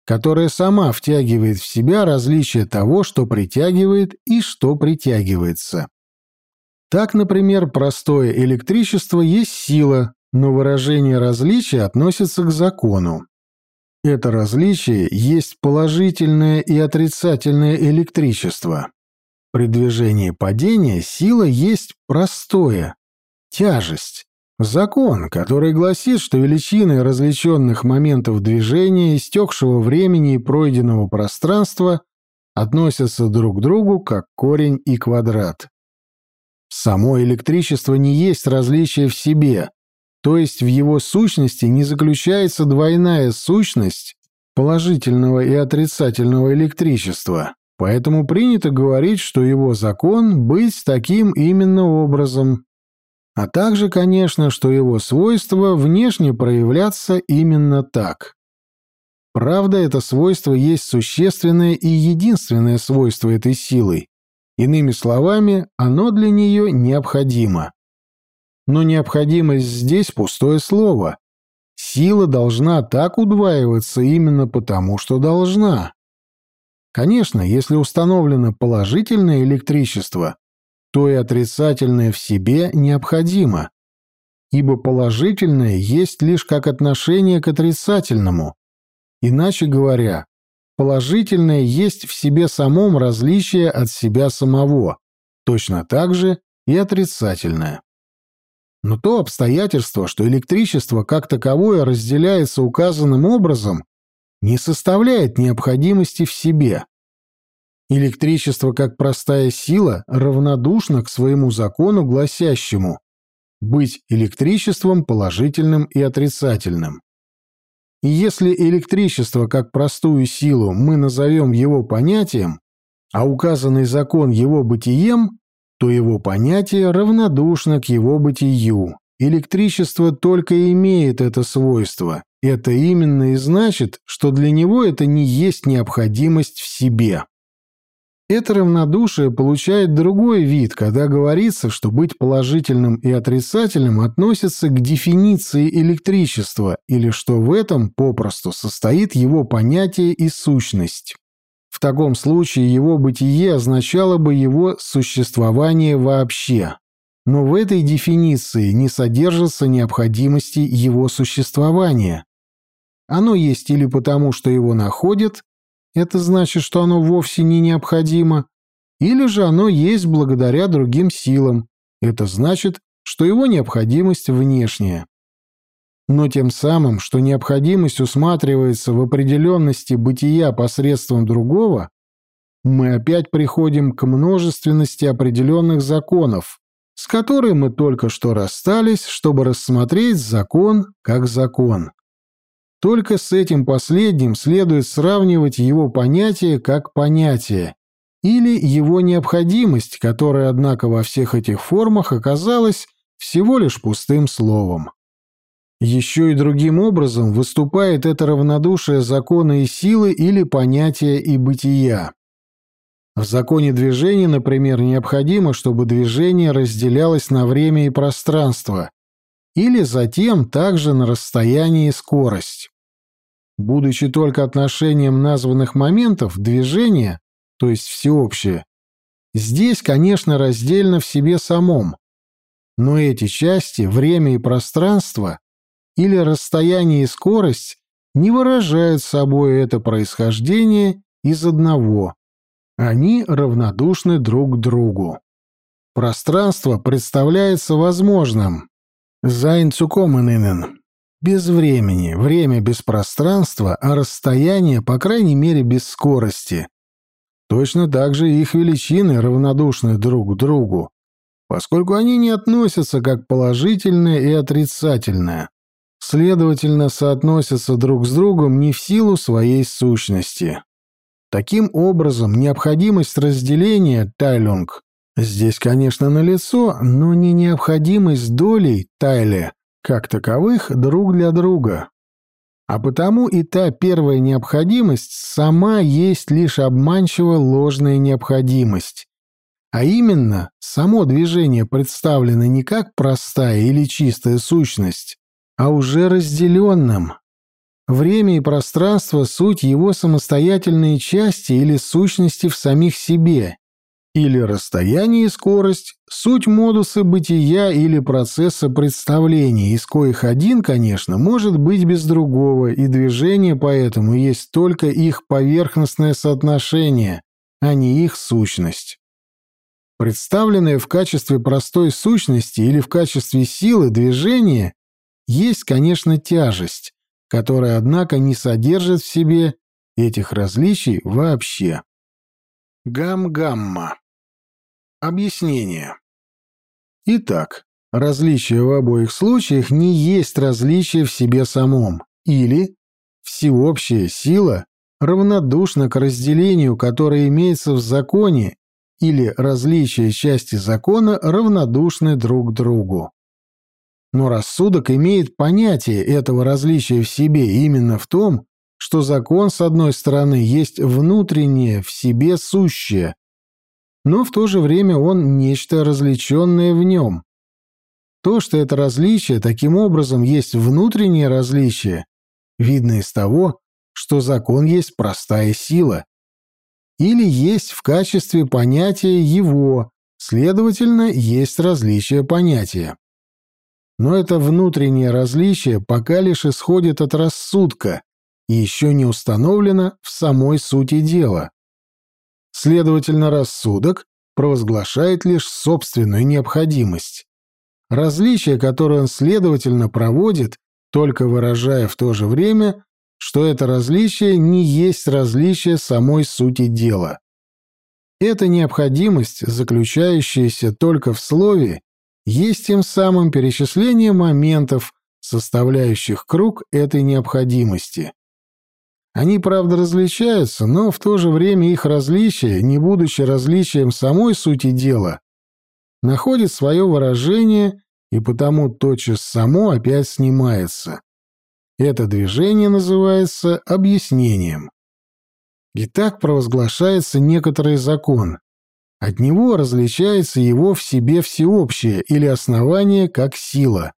которая сама втягивает в себя различие того, что притягивает и что притягивается. Так, например, простое электричество есть сила, но выражение различия относится к закону. Это различие есть положительное и отрицательное электричество. При движении падения сила есть простое, тяжесть. Закон, который гласит, что величины различенных моментов движения, истекшего времени и пройденного пространства относятся друг к другу как корень и квадрат. Само электричество не есть различие в себе, то есть в его сущности не заключается двойная сущность положительного и отрицательного электричества, поэтому принято говорить, что его закон быть таким именно образом. А также, конечно, что его свойство внешне проявляться именно так. Правда, это свойство есть существенное и единственное свойство этой силы. Иными словами, оно для нее необходимо. Но необходимость здесь пустое слово. Сила должна так удваиваться именно потому, что должна. Конечно, если установлено положительное электричество, то и отрицательное в себе необходимо, ибо положительное есть лишь как отношение к отрицательному. Иначе говоря, положительное есть в себе самом различие от себя самого, точно так же и отрицательное. Но то обстоятельство, что электричество как таковое разделяется указанным образом, не составляет необходимости в себе. Электричество, как простая сила, равнодушно к своему закону, гласящему быть электричеством положительным и отрицательным. И если электричество как простую силу мы назовем его понятием, а указанный закон его бытием, то его понятие равнодушно к его бытию. Электричество только имеет это свойство. Это именно и значит, что для него это не есть необходимость в себе. Это равнодушие получает другой вид, когда говорится, что быть положительным и отрицательным относится к дефиниции электричества или что в этом попросту состоит его понятие и сущность. В таком случае его бытие означало бы его существование вообще. Но в этой дефиниции не содержится необходимости его существования. Оно есть или потому, что его находят, это значит, что оно вовсе не необходимо, или же оно есть благодаря другим силам, это значит, что его необходимость внешняя. Но тем самым, что необходимость усматривается в определенности бытия посредством другого, мы опять приходим к множественности определенных законов, с которой мы только что расстались, чтобы рассмотреть закон как закон. Только с этим последним следует сравнивать его понятие как понятие, или его необходимость, которая, однако, во всех этих формах оказалась всего лишь пустым словом. Еще и другим образом выступает это равнодушие закона и силы или понятия и бытия. В законе движения, например, необходимо, чтобы движение разделялось на время и пространство, или затем также на расстояние и скорость. Будучи только отношением названных моментов движения, то есть всеобщее, здесь, конечно, раздельно в себе самом, но эти части, время и пространство, или расстояние и скорость, не выражают собой это происхождение из одного. Они равнодушны друг к другу. Пространство представляется возможным, Zu kommen без времени, время без пространства, а расстояние, по крайней мере, без скорости. Точно так же их величины равнодушны друг к другу, поскольку они не относятся как положительное и отрицательное, следовательно, соотносятся друг с другом не в силу своей сущности. Таким образом, необходимость разделения Тайлунг Здесь, конечно, налицо, но не необходимость долей Тайле как таковых друг для друга. А потому и та первая необходимость сама есть лишь обманчиво ложная необходимость. А именно, само движение представлено не как простая или чистая сущность, а уже разделенным. Время и пространство — суть его самостоятельные части или сущности в самих себе, или расстояние и скорость — суть модуса бытия или процесса представления, из коих один, конечно, может быть без другого, и движение поэтому есть только их поверхностное соотношение, а не их сущность. Представленное в качестве простой сущности или в качестве силы движение есть, конечно, тяжесть, которая, однако, не содержит в себе этих различий вообще. Гам-гамма. Объяснение. Итак, различие в обоих случаях не есть различие в себе самом, или всеобщая сила равнодушна к разделению, которое имеется в законе, или различие части закона равнодушны друг другу. Но рассудок имеет понятие этого различия в себе именно в том, что закон, с одной стороны, есть внутреннее, в себе сущее, но в то же время он нечто различенное в нем. То, что это различие таким образом есть внутреннее различие, видно из того, что закон есть простая сила. Или есть в качестве понятия его, следовательно, есть различие понятия. Но это внутреннее различие пока лишь исходит от рассудка и еще не установлено в самой сути дела. Следовательно, рассудок провозглашает лишь собственную необходимость. Различие, которое он следовательно проводит, только выражая в то же время, что это различие не есть различие самой сути дела. Эта необходимость, заключающаяся только в слове, есть тем самым перечисление моментов, составляющих круг этой необходимости. Они, правда, различаются, но в то же время их различие, не будучи различием самой сути дела, находит свое выражение и потому тотчас само опять снимается. Это движение называется объяснением. И так провозглашается некоторый закон, от него различается его в себе всеобщее или основание как сила.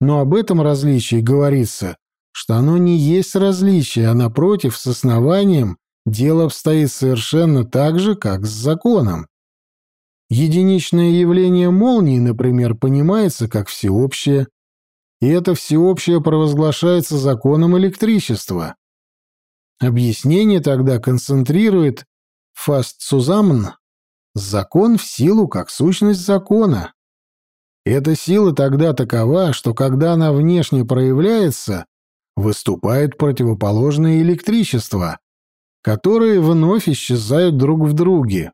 Но об этом различии говорится, что оно не есть различие, а напротив, с основанием дело обстоит совершенно так же, как с законом. Единичное явление молнии, например, понимается как всеобщее, и это всеобщее провозглашается законом электричества. Объяснение тогда концентрирует фастсузамн Закон в силу как сущность закона. Эта сила тогда такова, что когда она внешне проявляется, выступает противоположное электричество, которые вновь исчезают друг в друге.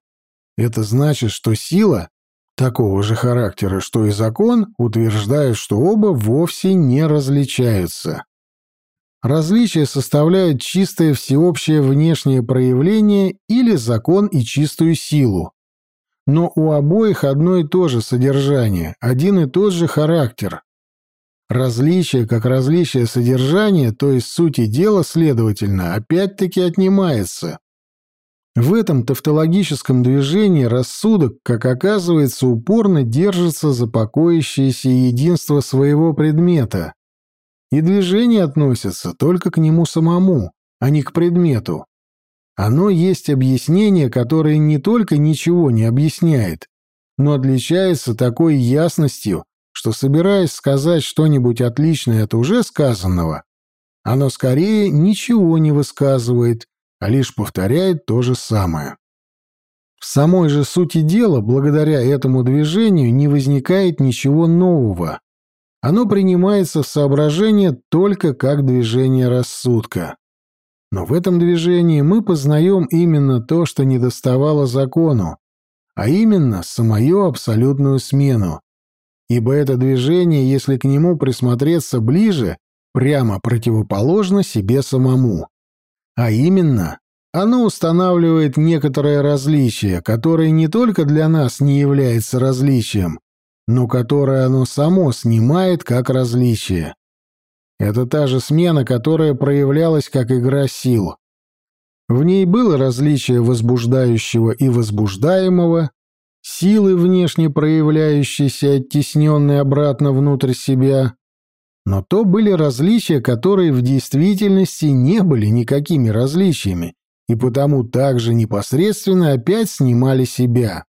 Это значит, что сила такого же характера, что и закон, утверждает, что оба вовсе не различаются. Различия составляют чистое всеобщее внешнее проявление или закон и чистую силу, но у обоих одно и то же содержание, один и тот же характер. Различие как различие содержания, то есть сути дела, следовательно, опять-таки отнимается. В этом тавтологическом движении рассудок, как оказывается, упорно держится за покоящееся единство своего предмета, и движение относится только к нему самому, а не к предмету. Оно есть объяснение, которое не только ничего не объясняет, но отличается такой ясностью, что, собираясь сказать что-нибудь отличное от уже сказанного, оно скорее ничего не высказывает, а лишь повторяет то же самое. В самой же сути дела, благодаря этому движению, не возникает ничего нового. Оно принимается в соображение только как движение рассудка. Но в этом движении мы познаем именно то, что недоставало закону, а именно самую абсолютную смену. Ибо это движение, если к нему присмотреться ближе, прямо противоположно себе самому. А именно, оно устанавливает некоторое различие, которое не только для нас не является различием, но которое оно само снимает как различие. Это та же смена, которая проявлялась как игра сил. В ней было различие возбуждающего и возбуждаемого, силы, внешне проявляющиеся, оттесненные обратно внутрь себя. Но то были различия, которые в действительности не были никакими различиями, и потому также непосредственно опять снимали себя.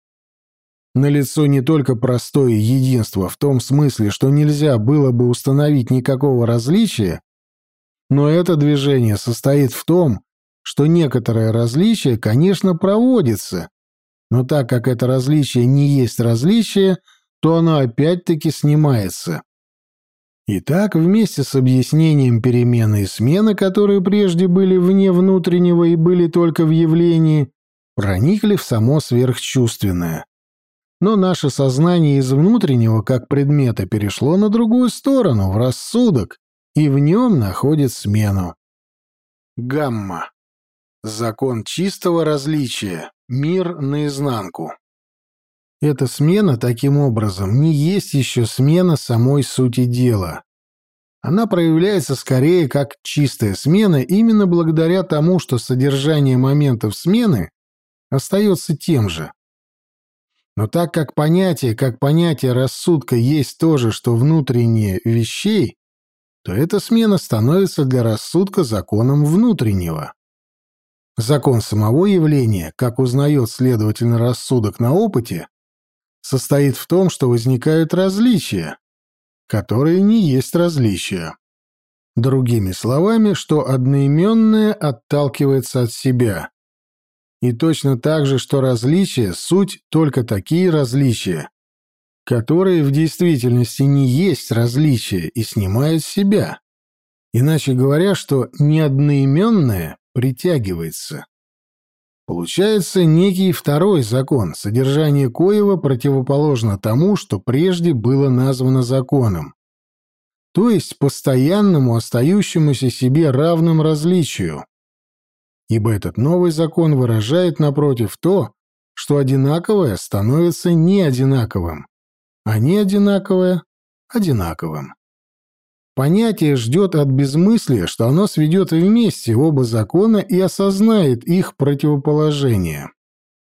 Налицо не только простое единство в том смысле, что нельзя было бы установить никакого различия, но это движение состоит в том, что некоторое различие, конечно, проводится, но так как это различие не есть различие, то оно опять-таки снимается. Итак, вместе с объяснением перемены и смены, которые прежде были вне внутреннего и были только в явлении, проникли в само сверхчувственное но наше сознание из внутреннего как предмета перешло на другую сторону, в рассудок, и в нем находит смену. Гамма. Закон чистого различия. Мир наизнанку. Эта смена, таким образом, не есть еще смена самой сути дела. Она проявляется скорее как чистая смена именно благодаря тому, что содержание моментов смены остается тем же. Но так как понятие, как понятие рассудка есть то же, что внутреннее вещей, то эта смена становится для рассудка законом внутреннего. Закон самого явления, как узнает, следовательно, рассудок на опыте, состоит в том, что возникают различия, которые не есть различия. Другими словами, что одноименное отталкивается от себя. И точно так же, что различия — суть только такие различия, которые в действительности не есть различия и снимают себя. Иначе говоря, что неодноименное притягивается. Получается некий второй закон, содержание коего противоположно тому, что прежде было названо законом, то есть постоянному остающемуся себе равным различию. Ибо этот новый закон выражает, напротив, то, что одинаковое становится неодинаковым, а неодинаковое — одинаковым. Понятие ждет от безмыслия, что оно сведет вместе оба закона и осознает их противоположение.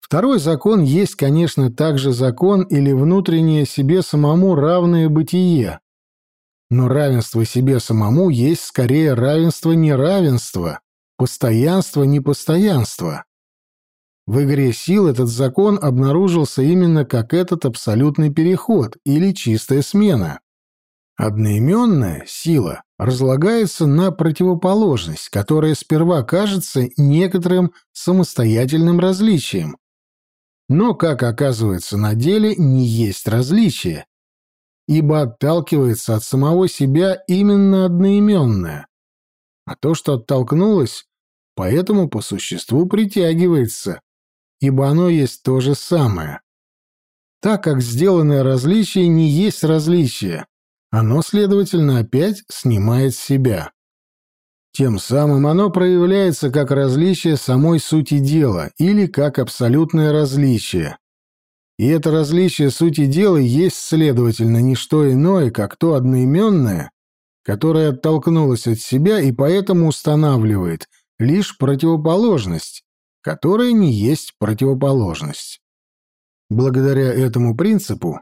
Второй закон есть, конечно, также закон или внутреннее себе самому равное бытие. Но равенство себе самому есть скорее равенство неравенства, постоянство непостоянства. В игре сил этот закон обнаружился именно как этот абсолютный переход или чистая смена. Одноименная сила разлагается на противоположность, которая сперва кажется некоторым самостоятельным различием. Но, как оказывается на деле, не есть различие, ибо отталкивается от самого себя именно одноименное. А то, что оттолкнулось, поэтому по существу притягивается, ибо оно есть то же самое. Так как сделанное различие не есть различие, оно, следовательно, опять снимает себя. Тем самым оно проявляется как различие самой сути дела или как абсолютное различие. И это различие сути дела есть, следовательно, не что иное, как то одноименное, которое оттолкнулось от себя и поэтому устанавливает лишь противоположность, которая не есть противоположность. Благодаря этому принципу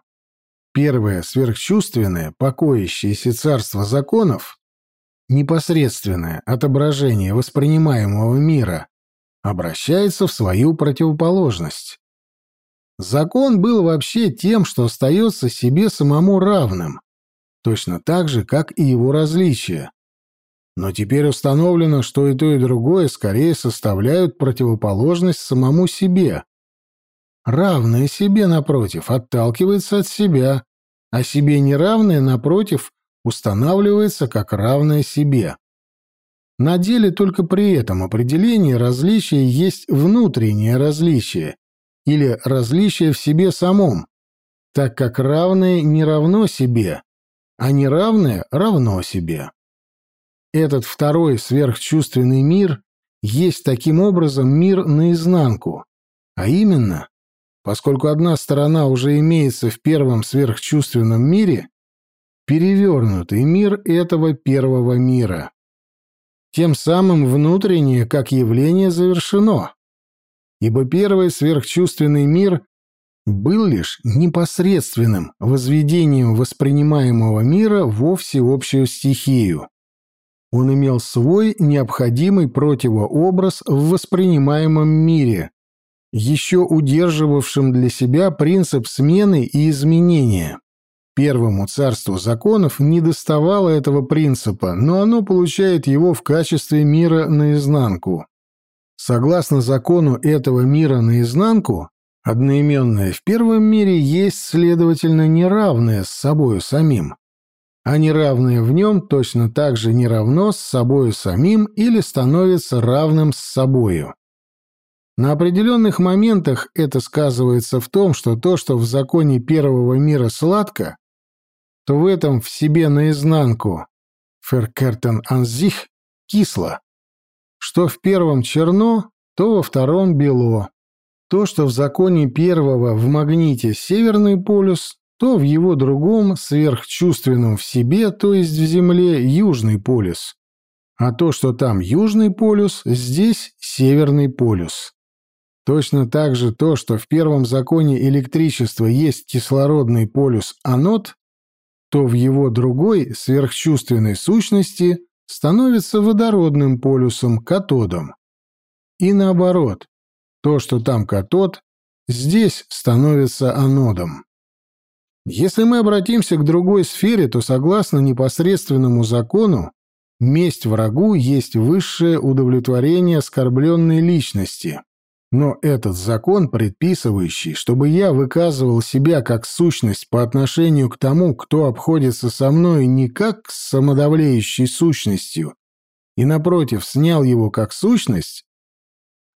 Первое сверхчувственное, покоящееся царство законов, непосредственное отображение воспринимаемого мира, обращается в свою противоположность. Закон был вообще тем, что остается себе самому равным, точно так же, как и его различия. Но теперь установлено, что и то, и другое скорее составляют противоположность самому себе, Равное себе, напротив, отталкивается от себя, а себе неравное, напротив, устанавливается как равное себе. На деле только при этом определении различия есть внутреннее различие или различие в себе самом, так как равное не равно себе, а неравное равно себе. Этот второй сверхчувственный мир есть таким образом мир наизнанку, а именно Поскольку одна сторона уже имеется в первом сверхчувственном мире, перевернутый мир этого первого мира. Тем самым внутреннее, как явление, завершено, ибо первый сверхчувственный мир был лишь непосредственным возведением воспринимаемого мира во всеобщую стихию. Он имел свой необходимый противообраз в воспринимаемом мире, еще удерживавшим для себя принцип смены и изменения. Первому царству законов не доставало этого принципа, но оно получает его в качестве мира наизнанку. Согласно закону этого мира наизнанку, одноименное в первом мире есть, следовательно, неравное с собою самим, а неравное в нем точно так же не с собою самим или становится равным с собою. На определенных моментах это сказывается в том, что то, что в законе первого мира сладко, то в этом в себе наизнанку «феркертен анзих» кисло. Что в первом черно, то во втором бело. то, что в законе первого в магните северный полюс, то в его другом, сверхчувственном в себе, то есть в Земле, южный полюс. А то, что там южный полюс, здесь северный полюс. Точно так же то, что в первом законе электричества есть кислородный полюс анод, то в его другой, сверхчувственной сущности становится водородным полюсом катодом. И наоборот, то, что там катод, здесь становится анодом. Если мы обратимся к другой сфере, то согласно непосредственному закону, месть врагу есть высшее удовлетворение оскорбленной личности. Но этот закон, предписывающий, чтобы я выказывал себя как сущность по отношению к тому, кто обходится со мной не как с самодавлеющей сущностью, и, напротив, снял его как сущность,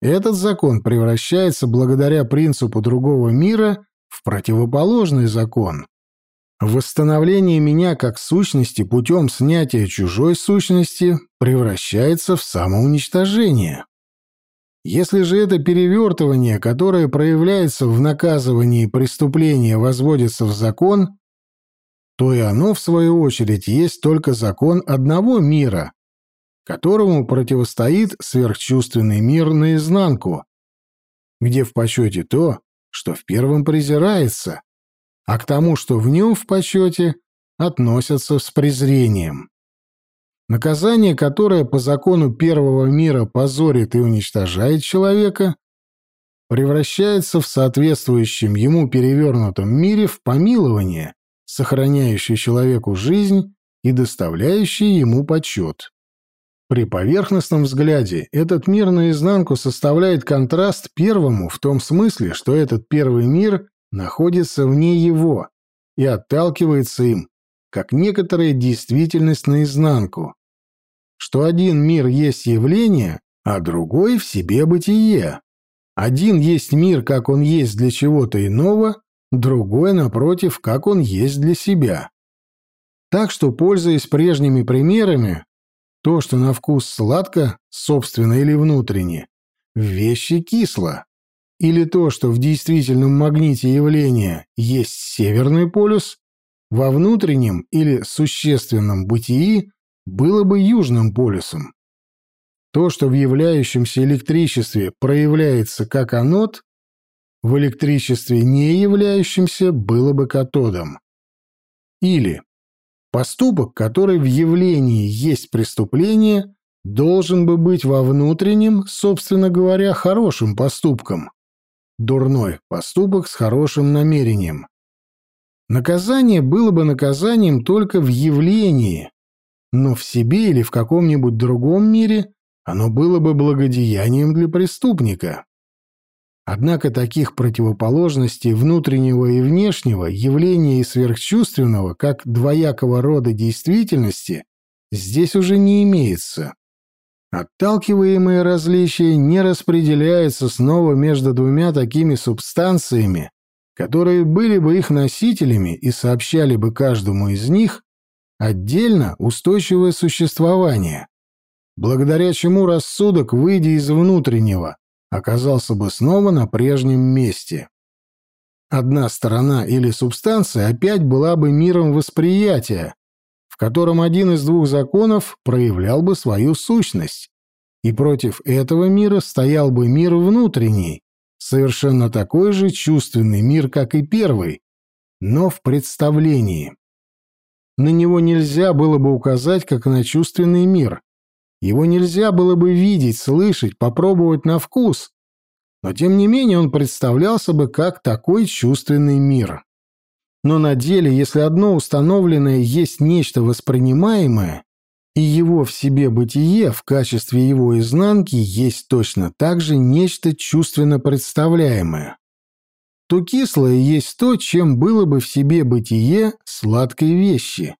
этот закон превращается благодаря принципу другого мира в противоположный закон. Восстановление меня как сущности путем снятия чужой сущности превращается в самоуничтожение. Если же это перевертывание, которое проявляется в наказывании преступления, возводится в закон, то и оно, в свою очередь, есть только закон одного мира, которому противостоит сверхчувственный мир наизнанку, где в почете то, что в первом презирается, а к тому, что в нем в почете, относятся с презрением. Наказание, которое по закону первого мира позорит и уничтожает человека, превращается в соответствующем ему перевернутом мире в помилование, сохраняющее человеку жизнь и доставляющее ему почет. При поверхностном взгляде этот мир наизнанку составляет контраст первому в том смысле, что этот первый мир находится вне его и отталкивается им, как некоторая действительность наизнанку, что один мир есть явление, а другой в себе бытие. Один есть мир, как он есть для чего-то иного, другой, напротив, как он есть для себя. Так что, пользуясь прежними примерами, то, что на вкус сладко, собственно или внутренне, в вещи кисло. Или то, что в действительном магните явления есть северный полюс, во внутреннем или существенном бытии было бы южным полюсом. То, что в являющемся электричестве проявляется как анод, в электричестве не являющемся было бы катодом. Или Поступок, который в явлении есть преступление, должен бы быть во внутреннем, собственно говоря, хорошим поступком. Дурной поступок с хорошим намерением. Наказание было бы наказанием только в явлении, но в себе или в каком-нибудь другом мире оно было бы благодеянием для преступника. Однако таких противоположностей внутреннего и внешнего, явления и сверхчувственного, как двоякого рода действительности, здесь уже не имеется. Отталкиваемые различия не распределяются снова между двумя такими субстанциями, которые были бы их носителями и сообщали бы каждому из них отдельно устойчивое существование, благодаря чему рассудок, выйдя из внутреннего, оказался бы снова на прежнем месте. Одна сторона или субстанция опять была бы миром восприятия, в котором один из двух законов проявлял бы свою сущность, и против этого мира стоял бы мир внутренний, совершенно такой же чувственный мир, как и первый, но в представлении. На него нельзя было бы указать как на чувственный мир, его нельзя было бы видеть, слышать, попробовать на вкус, но тем не менее он представлялся бы как такой чувственный мир. Но на деле, если одно установленное есть нечто воспринимаемое, и его в себе бытие в качестве его изнанки есть точно так же нечто чувственно представляемое, то кислое есть то, чем было бы в себе бытие сладкой вещи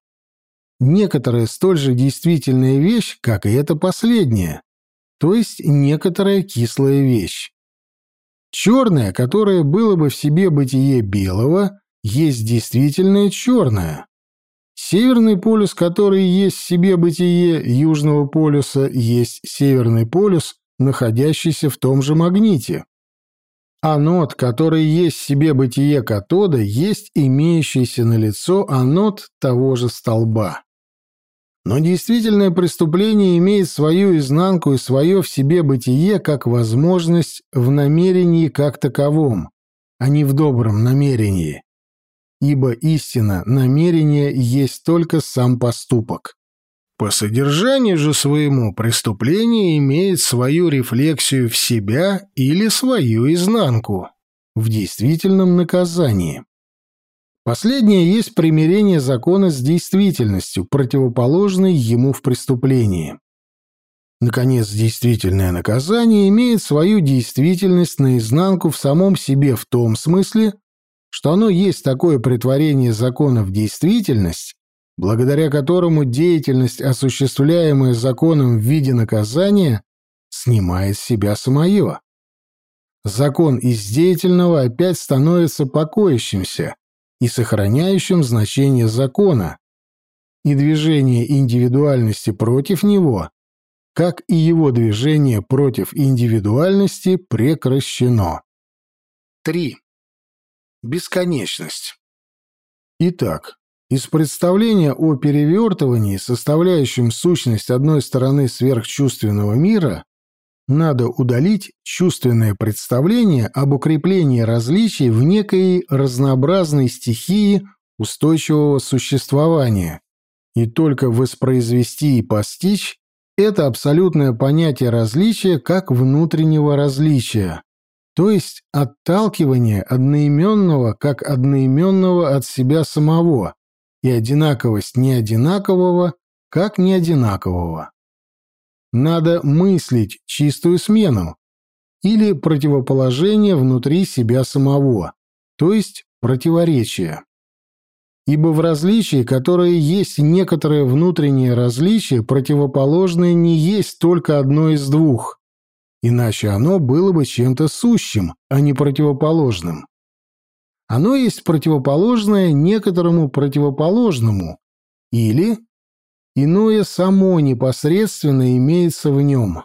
некоторая столь же действительная вещь, как и эта последняя, то есть некоторая кислая вещь. Черное, которое было бы в себе бытие белого, есть действительное черное. Северный полюс, который есть в себе бытие Южного полюса, есть Северный полюс, находящийся в том же магните. Анод, который есть себе бытие катода, есть имеющийся на лицо анод того же столба. Но действительное преступление имеет свою изнанку и свое в себе бытие как возможность в намерении как таковом, а не в добром намерении. Ибо истина намерение есть только сам поступок. По содержанию же своему преступление имеет свою рефлексию в себя или свою изнанку в действительном наказании. Последнее есть примирение закона с действительностью, противоположной ему в преступлении. Наконец, действительное наказание имеет свою действительность наизнанку в самом себе в том смысле, что оно есть такое притворение закона в действительность, благодаря которому деятельность, осуществляемая законом в виде наказания, снимает с себя самое. Закон из деятельного опять становится покоящимся, и сохраняющим значение закона, и движение индивидуальности против него, как и его движение против индивидуальности, прекращено. 3. Бесконечность. Итак, из представления о перевертывании, составляющем сущность одной стороны сверхчувственного мира, надо удалить чувственное представление об укреплении различий в некой разнообразной стихии устойчивого существования. И только воспроизвести и постичь это абсолютное понятие различия как внутреннего различия, то есть отталкивание одноименного как одноименного от себя самого и одинаковость неодинакового как неодинакового надо мыслить чистую смену или противоположение внутри себя самого, то есть противоречие. Ибо в различии, которое есть некоторое внутреннее различие, противоположное не есть только одно из двух, иначе оно было бы чем-то сущим, а не противоположным. Оно есть противоположное некоторому противоположному или Иное само непосредственно имеется в нем.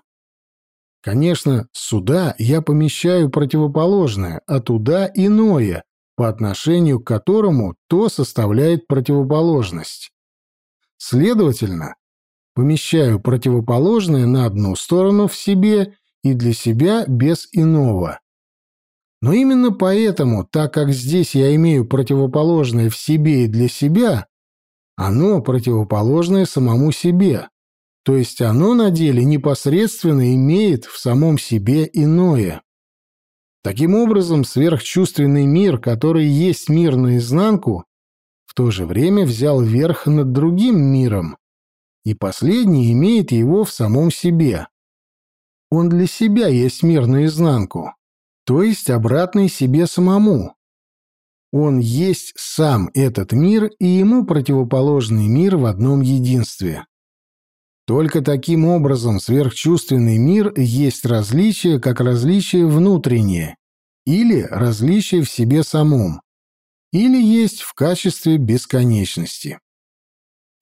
Конечно, сюда я помещаю противоположное, а туда иное, по отношению к которому то составляет противоположность. Следовательно, помещаю противоположное на одну сторону в себе и для себя без иного. Но именно поэтому, так как здесь я имею противоположное в себе и для себя, оно противоположное самому себе, то есть оно на деле непосредственно имеет в самом себе иное. Таким образом, сверхчувственный мир, который есть мир наизнанку, в то же время взял верх над другим миром, и последний имеет его в самом себе. Он для себя есть мир наизнанку, то есть обратный себе самому, он есть сам этот мир и ему противоположный мир в одном единстве. Только таким образом сверхчувственный мир есть различие как различие внутреннее или различие в себе самом, или есть в качестве бесконечности.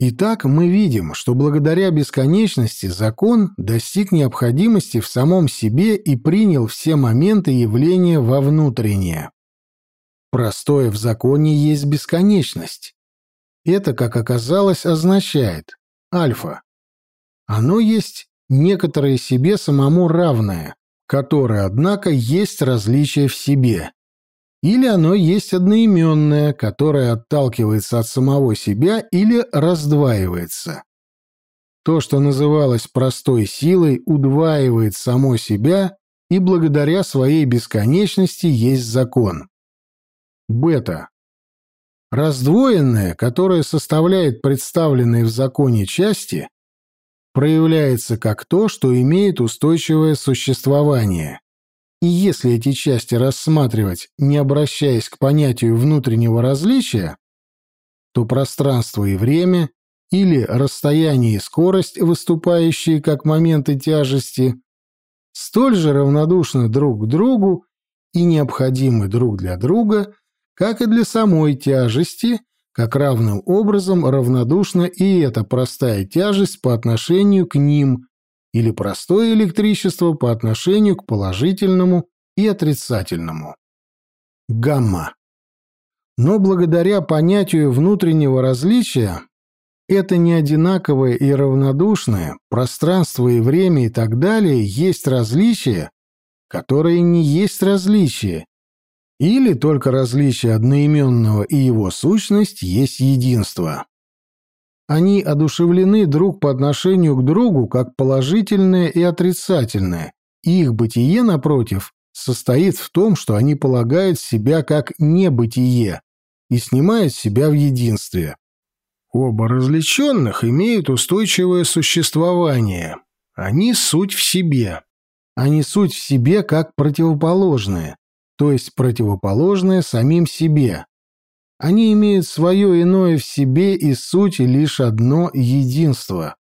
Итак, мы видим, что благодаря бесконечности закон достиг необходимости в самом себе и принял все моменты явления во внутреннее. Простое в законе есть бесконечность. Это, как оказалось, означает альфа. Оно есть некоторое себе самому равное, которое, однако, есть различие в себе. Или оно есть одноименное, которое отталкивается от самого себя или раздваивается. То, что называлось простой силой, удваивает само себя и благодаря своей бесконечности есть закон бета. Раздвоенное, которое составляет представленные в законе части, проявляется как то, что имеет устойчивое существование. И если эти части рассматривать, не обращаясь к понятию внутреннего различия, то пространство и время или расстояние и скорость, выступающие как моменты тяжести, столь же равнодушны друг к другу и необходимы друг для друга, как и для самой тяжести, как равным образом равнодушна и эта простая тяжесть по отношению к ним или простое электричество по отношению к положительному и отрицательному. Гамма. Но благодаря понятию внутреннего различия это не одинаковое и равнодушное, пространство и время и так далее есть различия, которые не есть различия, или только различие одноименного и его сущность есть единство. Они одушевлены друг по отношению к другу как положительное и отрицательное, их бытие, напротив, состоит в том, что они полагают себя как небытие и снимают себя в единстве. Оба развлеченных имеют устойчивое существование. Они суть в себе. Они суть в себе как противоположное, то есть противоположное самим себе. Они имеют свое иное в себе и суть лишь одно единство.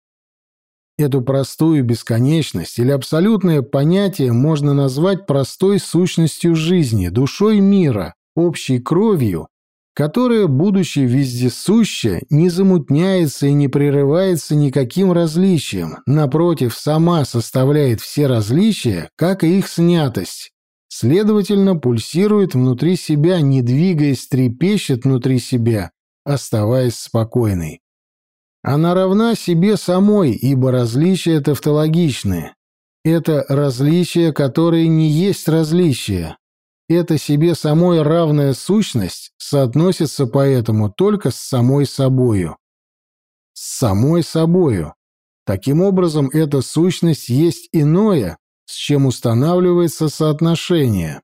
Эту простую бесконечность или абсолютное понятие можно назвать простой сущностью жизни, душой мира, общей кровью, которая, будучи вездесуща, не замутняется и не прерывается никаким различием, напротив, сама составляет все различия, как и их снятость, следовательно, пульсирует внутри себя, не двигаясь, трепещет внутри себя, оставаясь спокойной. Она равна себе самой, ибо различия тавтологичны. Это различия, которые не есть различия. Это себе самой равная сущность соотносится поэтому только с самой собою. С самой собою. Таким образом, эта сущность есть иное, с чем устанавливается соотношение.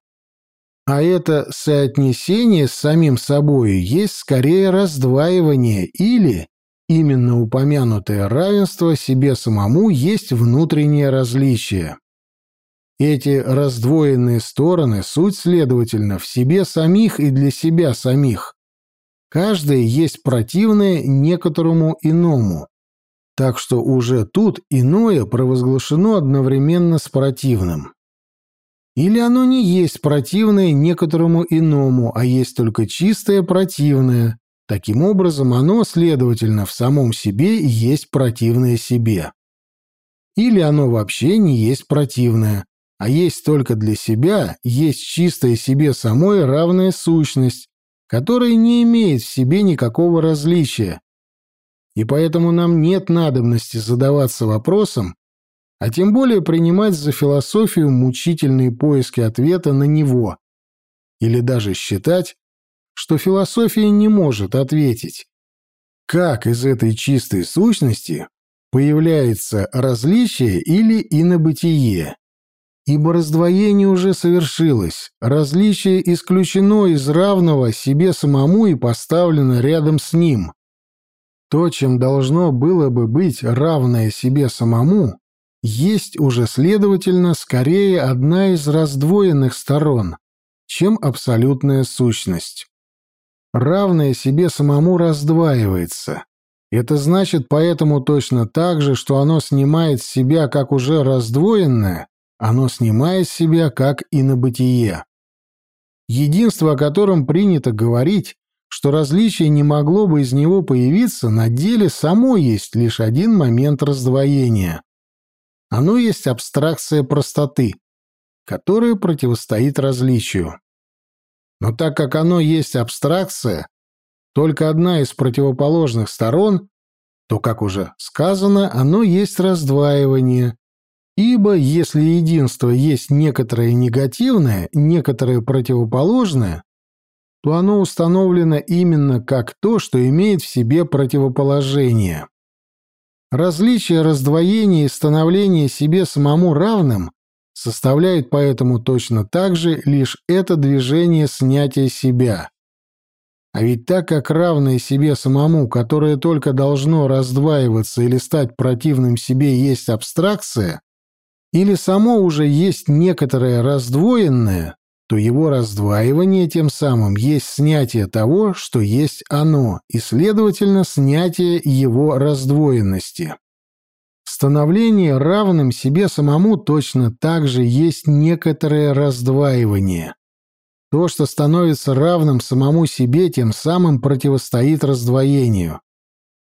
А это соотнесение с самим собою есть скорее раздваивание или именно упомянутое равенство себе самому есть внутреннее различие. Эти раздвоенные стороны – суть, следовательно, в себе самих и для себя самих. Каждое есть противное некоторому иному. Так что уже тут иное провозглашено одновременно с противным. Или оно не есть противное некоторому иному, а есть только чистое противное. Таким образом, оно, следовательно, в самом себе есть противное себе. Или оно вообще не есть противное, а есть только для себя, есть чистая себе самой равная сущность, которая не имеет в себе никакого различия. И поэтому нам нет надобности задаваться вопросом, а тем более принимать за философию мучительные поиски ответа на него, или даже считать, что философия не может ответить, как из этой чистой сущности появляется различие или инобытие? Ибо раздвоение уже совершилось, различие исключено из равного себе самому и поставлено рядом с ним. То, чем должно было бы быть равное себе самому, есть уже, следовательно, скорее одна из раздвоенных сторон, чем абсолютная сущность. Равное себе самому раздваивается. Это значит поэтому точно так же, что оно снимает себя как уже раздвоенное, оно снимает себя как и на бытие. Единство, о котором принято говорить, что различие не могло бы из него появиться, на деле само есть лишь один момент раздвоения. Оно есть абстракция простоты, которая противостоит различию. Но так как оно есть абстракция, только одна из противоположных сторон, то, как уже сказано, оно есть раздваивание, Ибо если единство есть некоторое негативное, некоторое противоположное, то оно установлено именно как то, что имеет в себе противоположение. Различие, раздвоение и становление себе самому равным составляет поэтому точно так же лишь это движение снятия себя. А ведь так как равное себе самому, которое только должно раздваиваться или стать противным себе, есть абстракция, или само уже есть некоторое раздвоенное, то его раздваивание тем самым есть снятие того, что есть оно, и, следовательно, снятие его раздвоенности. Становление равным себе самому точно так же есть некоторое раздваивание. То, что становится равным самому себе, тем самым противостоит раздвоению.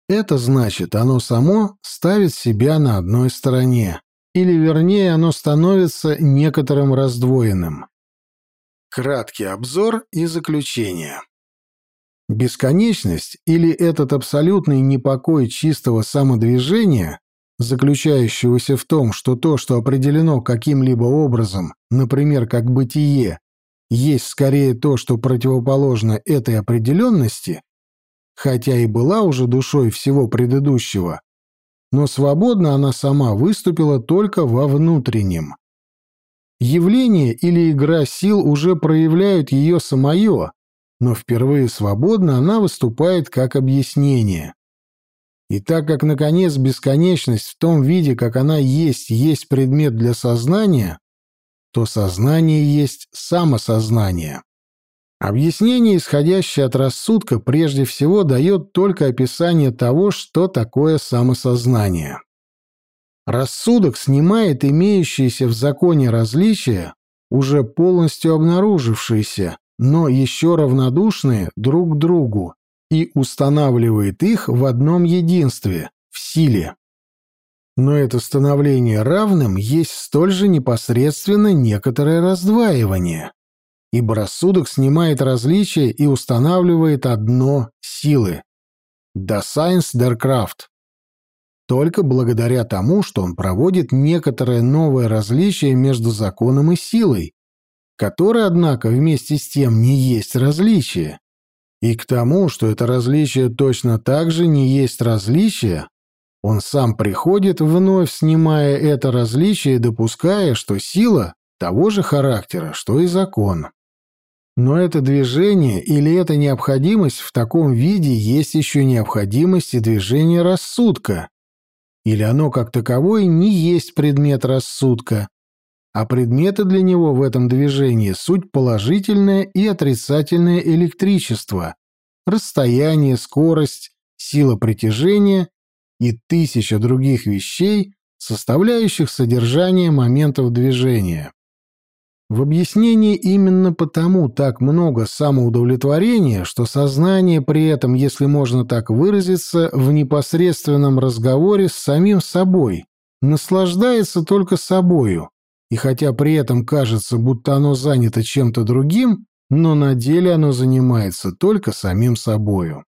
Это значит, оно само ставит себя на одной стороне или вернее оно становится некоторым раздвоенным. Краткий обзор и заключение. Бесконечность или этот абсолютный непокой чистого самодвижения, заключающегося в том, что то, что определено каким-либо образом, например, как бытие, есть скорее то, что противоположно этой определенности, хотя и была уже душой всего предыдущего, но свободно она сама выступила только во внутреннем. Явление или игра сил уже проявляют ее самое, но впервые свободно она выступает как объяснение. И так как, наконец, бесконечность в том виде, как она есть, есть предмет для сознания, то сознание есть самосознание. Объяснение, исходящее от рассудка, прежде всего дает только описание того, что такое самосознание. Рассудок снимает имеющиеся в законе различия, уже полностью обнаружившиеся, но еще равнодушные друг к другу, и устанавливает их в одном единстве – в силе. Но это становление равным есть столь же непосредственно некоторое раздваивание, ибо рассудок снимает различия и устанавливает одно – силы. Science der Kraft. Только благодаря тому, что он проводит некоторое новое различие между законом и силой, которое, однако, вместе с тем не есть различие. И к тому, что это различие точно так же не есть различие, он сам приходит, вновь снимая это различие, допуская, что сила того же характера, что и закон. Но это движение или эта необходимость в таком виде есть еще необходимость и движение рассудка, или оно как таковое не есть предмет рассудка, а предметы для него в этом движении суть положительное и отрицательное электричество, расстояние, скорость, сила притяжения и тысяча других вещей, составляющих содержание моментов движения. В объяснении именно потому так много самоудовлетворения, что сознание при этом, если можно так выразиться, в непосредственном разговоре с самим собой, наслаждается только собою, и хотя при этом кажется, будто оно занято чем-то другим, но на деле оно занимается только самим собою.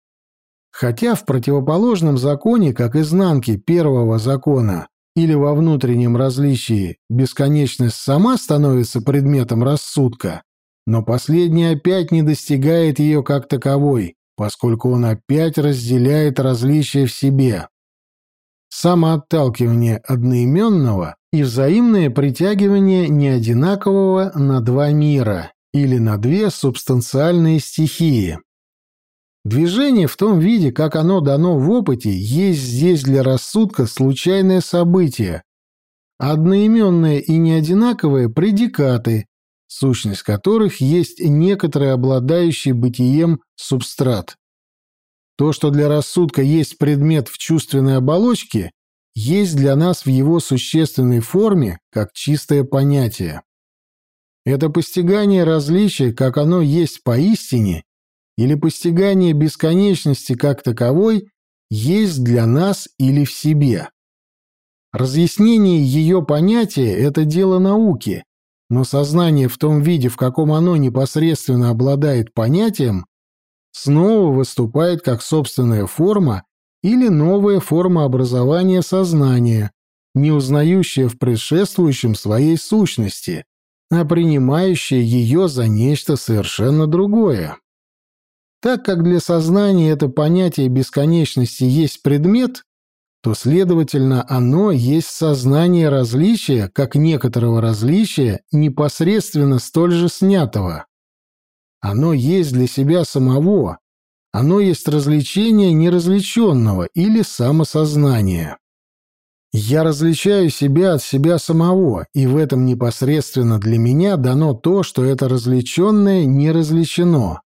Хотя в противоположном законе, как изнанке первого закона, или во внутреннем различии бесконечность сама становится предметом рассудка, но последний опять не достигает ее как таковой, поскольку он опять разделяет различия в себе. Самоотталкивание одноименного и взаимное притягивание неодинакового на два мира или на две субстанциальные стихии. Движение в том виде, как оно дано в опыте, есть здесь для рассудка случайное событие, одноименные и неодинаковые предикаты, сущность которых есть некоторый обладающий бытием субстрат. То, что для рассудка есть предмет в чувственной оболочке, есть для нас в его существенной форме как чистое понятие. Это постигание различия, как оно есть поистине, или постигание бесконечности как таковой, есть для нас или в себе. Разъяснение ее понятия – это дело науки, но сознание в том виде, в каком оно непосредственно обладает понятием, снова выступает как собственная форма или новая форма образования сознания, не узнающая в предшествующем своей сущности, а принимающая ее за нечто совершенно другое. Так как для сознания это понятие бесконечности есть предмет, то, следовательно, оно есть сознание различия, как некоторого различия, непосредственно столь же снятого. Оно есть для себя самого, оно есть развлечение неразличенного или самосознание. Я различаю себя от себя самого, и в этом непосредственно для меня дано то, что это развлеченное не различено.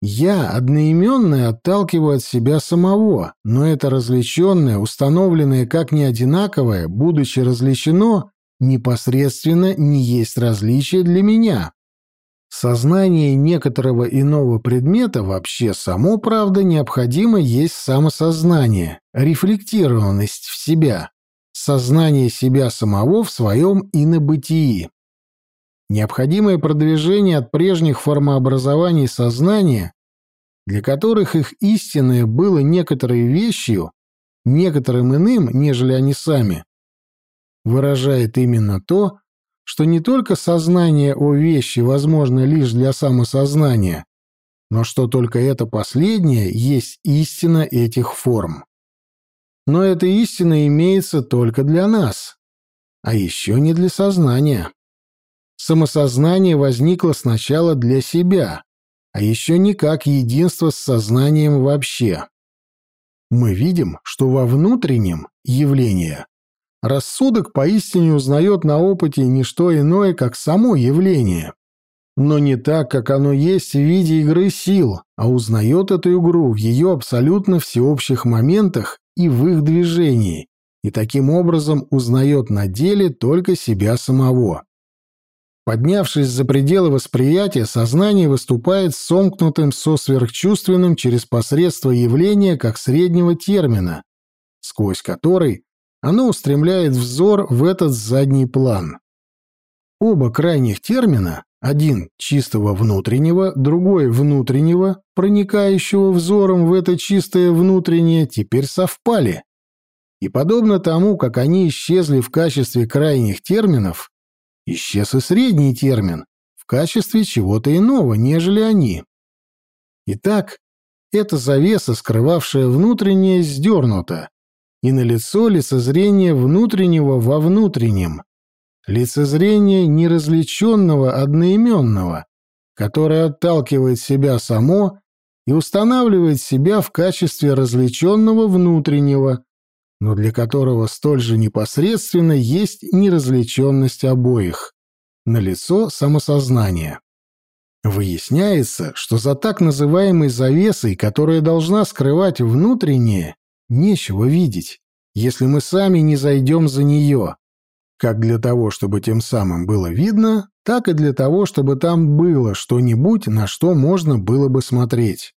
Я одноименное отталкиваю от себя самого, но это развлеченное, установленное как неодинаковое, будучи различено, непосредственно не есть различие для меня. Сознание некоторого иного предмета вообще само, правда, необходимо есть самосознание, рефлектированность в себя, сознание себя самого в своем инобытии. Необходимое продвижение от прежних формообразований сознания, для которых их истинное было некоторой вещью, некоторым иным, нежели они сами, выражает именно то, что не только сознание о вещи возможно лишь для самосознания, но что только это последнее есть истина этих форм. Но эта истина имеется только для нас, а еще не для сознания. Самосознание возникло сначала для себя, а еще не как единство с сознанием вообще. Мы видим, что во внутреннем явлении рассудок поистине узнает на опыте не что иное, как само явление, но не так, как оно есть в виде игры сил, а узнает эту игру в ее абсолютно всеобщих моментах и в их движении, и таким образом узнает на деле только себя самого. Поднявшись за пределы восприятия, сознание выступает сомкнутым со сверхчувственным через посредство явления как среднего термина, сквозь который оно устремляет взор в этот задний план. Оба крайних термина, один чистого внутреннего, другой внутреннего, проникающего взором в это чистое внутреннее, теперь совпали. И подобно тому, как они исчезли в качестве крайних терминов, исчез и средний термин в качестве чего-то иного, нежели они. Итак, эта завеса, скрывавшая внутреннее, сдернута, и на лицо лицезрение внутреннего во внутреннем, лицезрение неразличенного одноименного, которое отталкивает себя само и устанавливает себя в качестве различенного внутреннего, но для которого столь же непосредственно есть неразличенность обоих, на лицо самосознание. Выясняется, что за так называемой завесой, которая должна скрывать внутреннее, нечего видеть, если мы сами не зайдем за нее, как для того, чтобы тем самым было видно, так и для того, чтобы там было что-нибудь, на что можно было бы смотреть.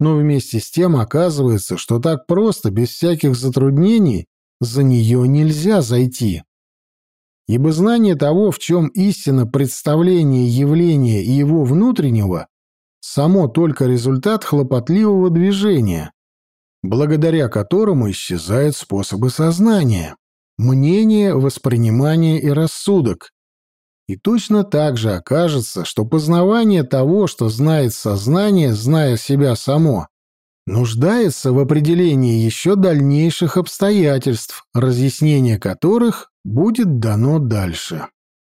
Но вместе с тем оказывается, что так просто, без всяких затруднений, за нее нельзя зайти. Ибо знание того, в чем истина представления явления и его внутреннего, само только результат хлопотливого движения, благодаря которому исчезают способы сознания, мнение, воспринимание и рассудок. И точно так же окажется, что познавание того, что знает сознание, зная себя само, нуждается в определении еще дальнейших обстоятельств, разъяснение которых будет дано дальше.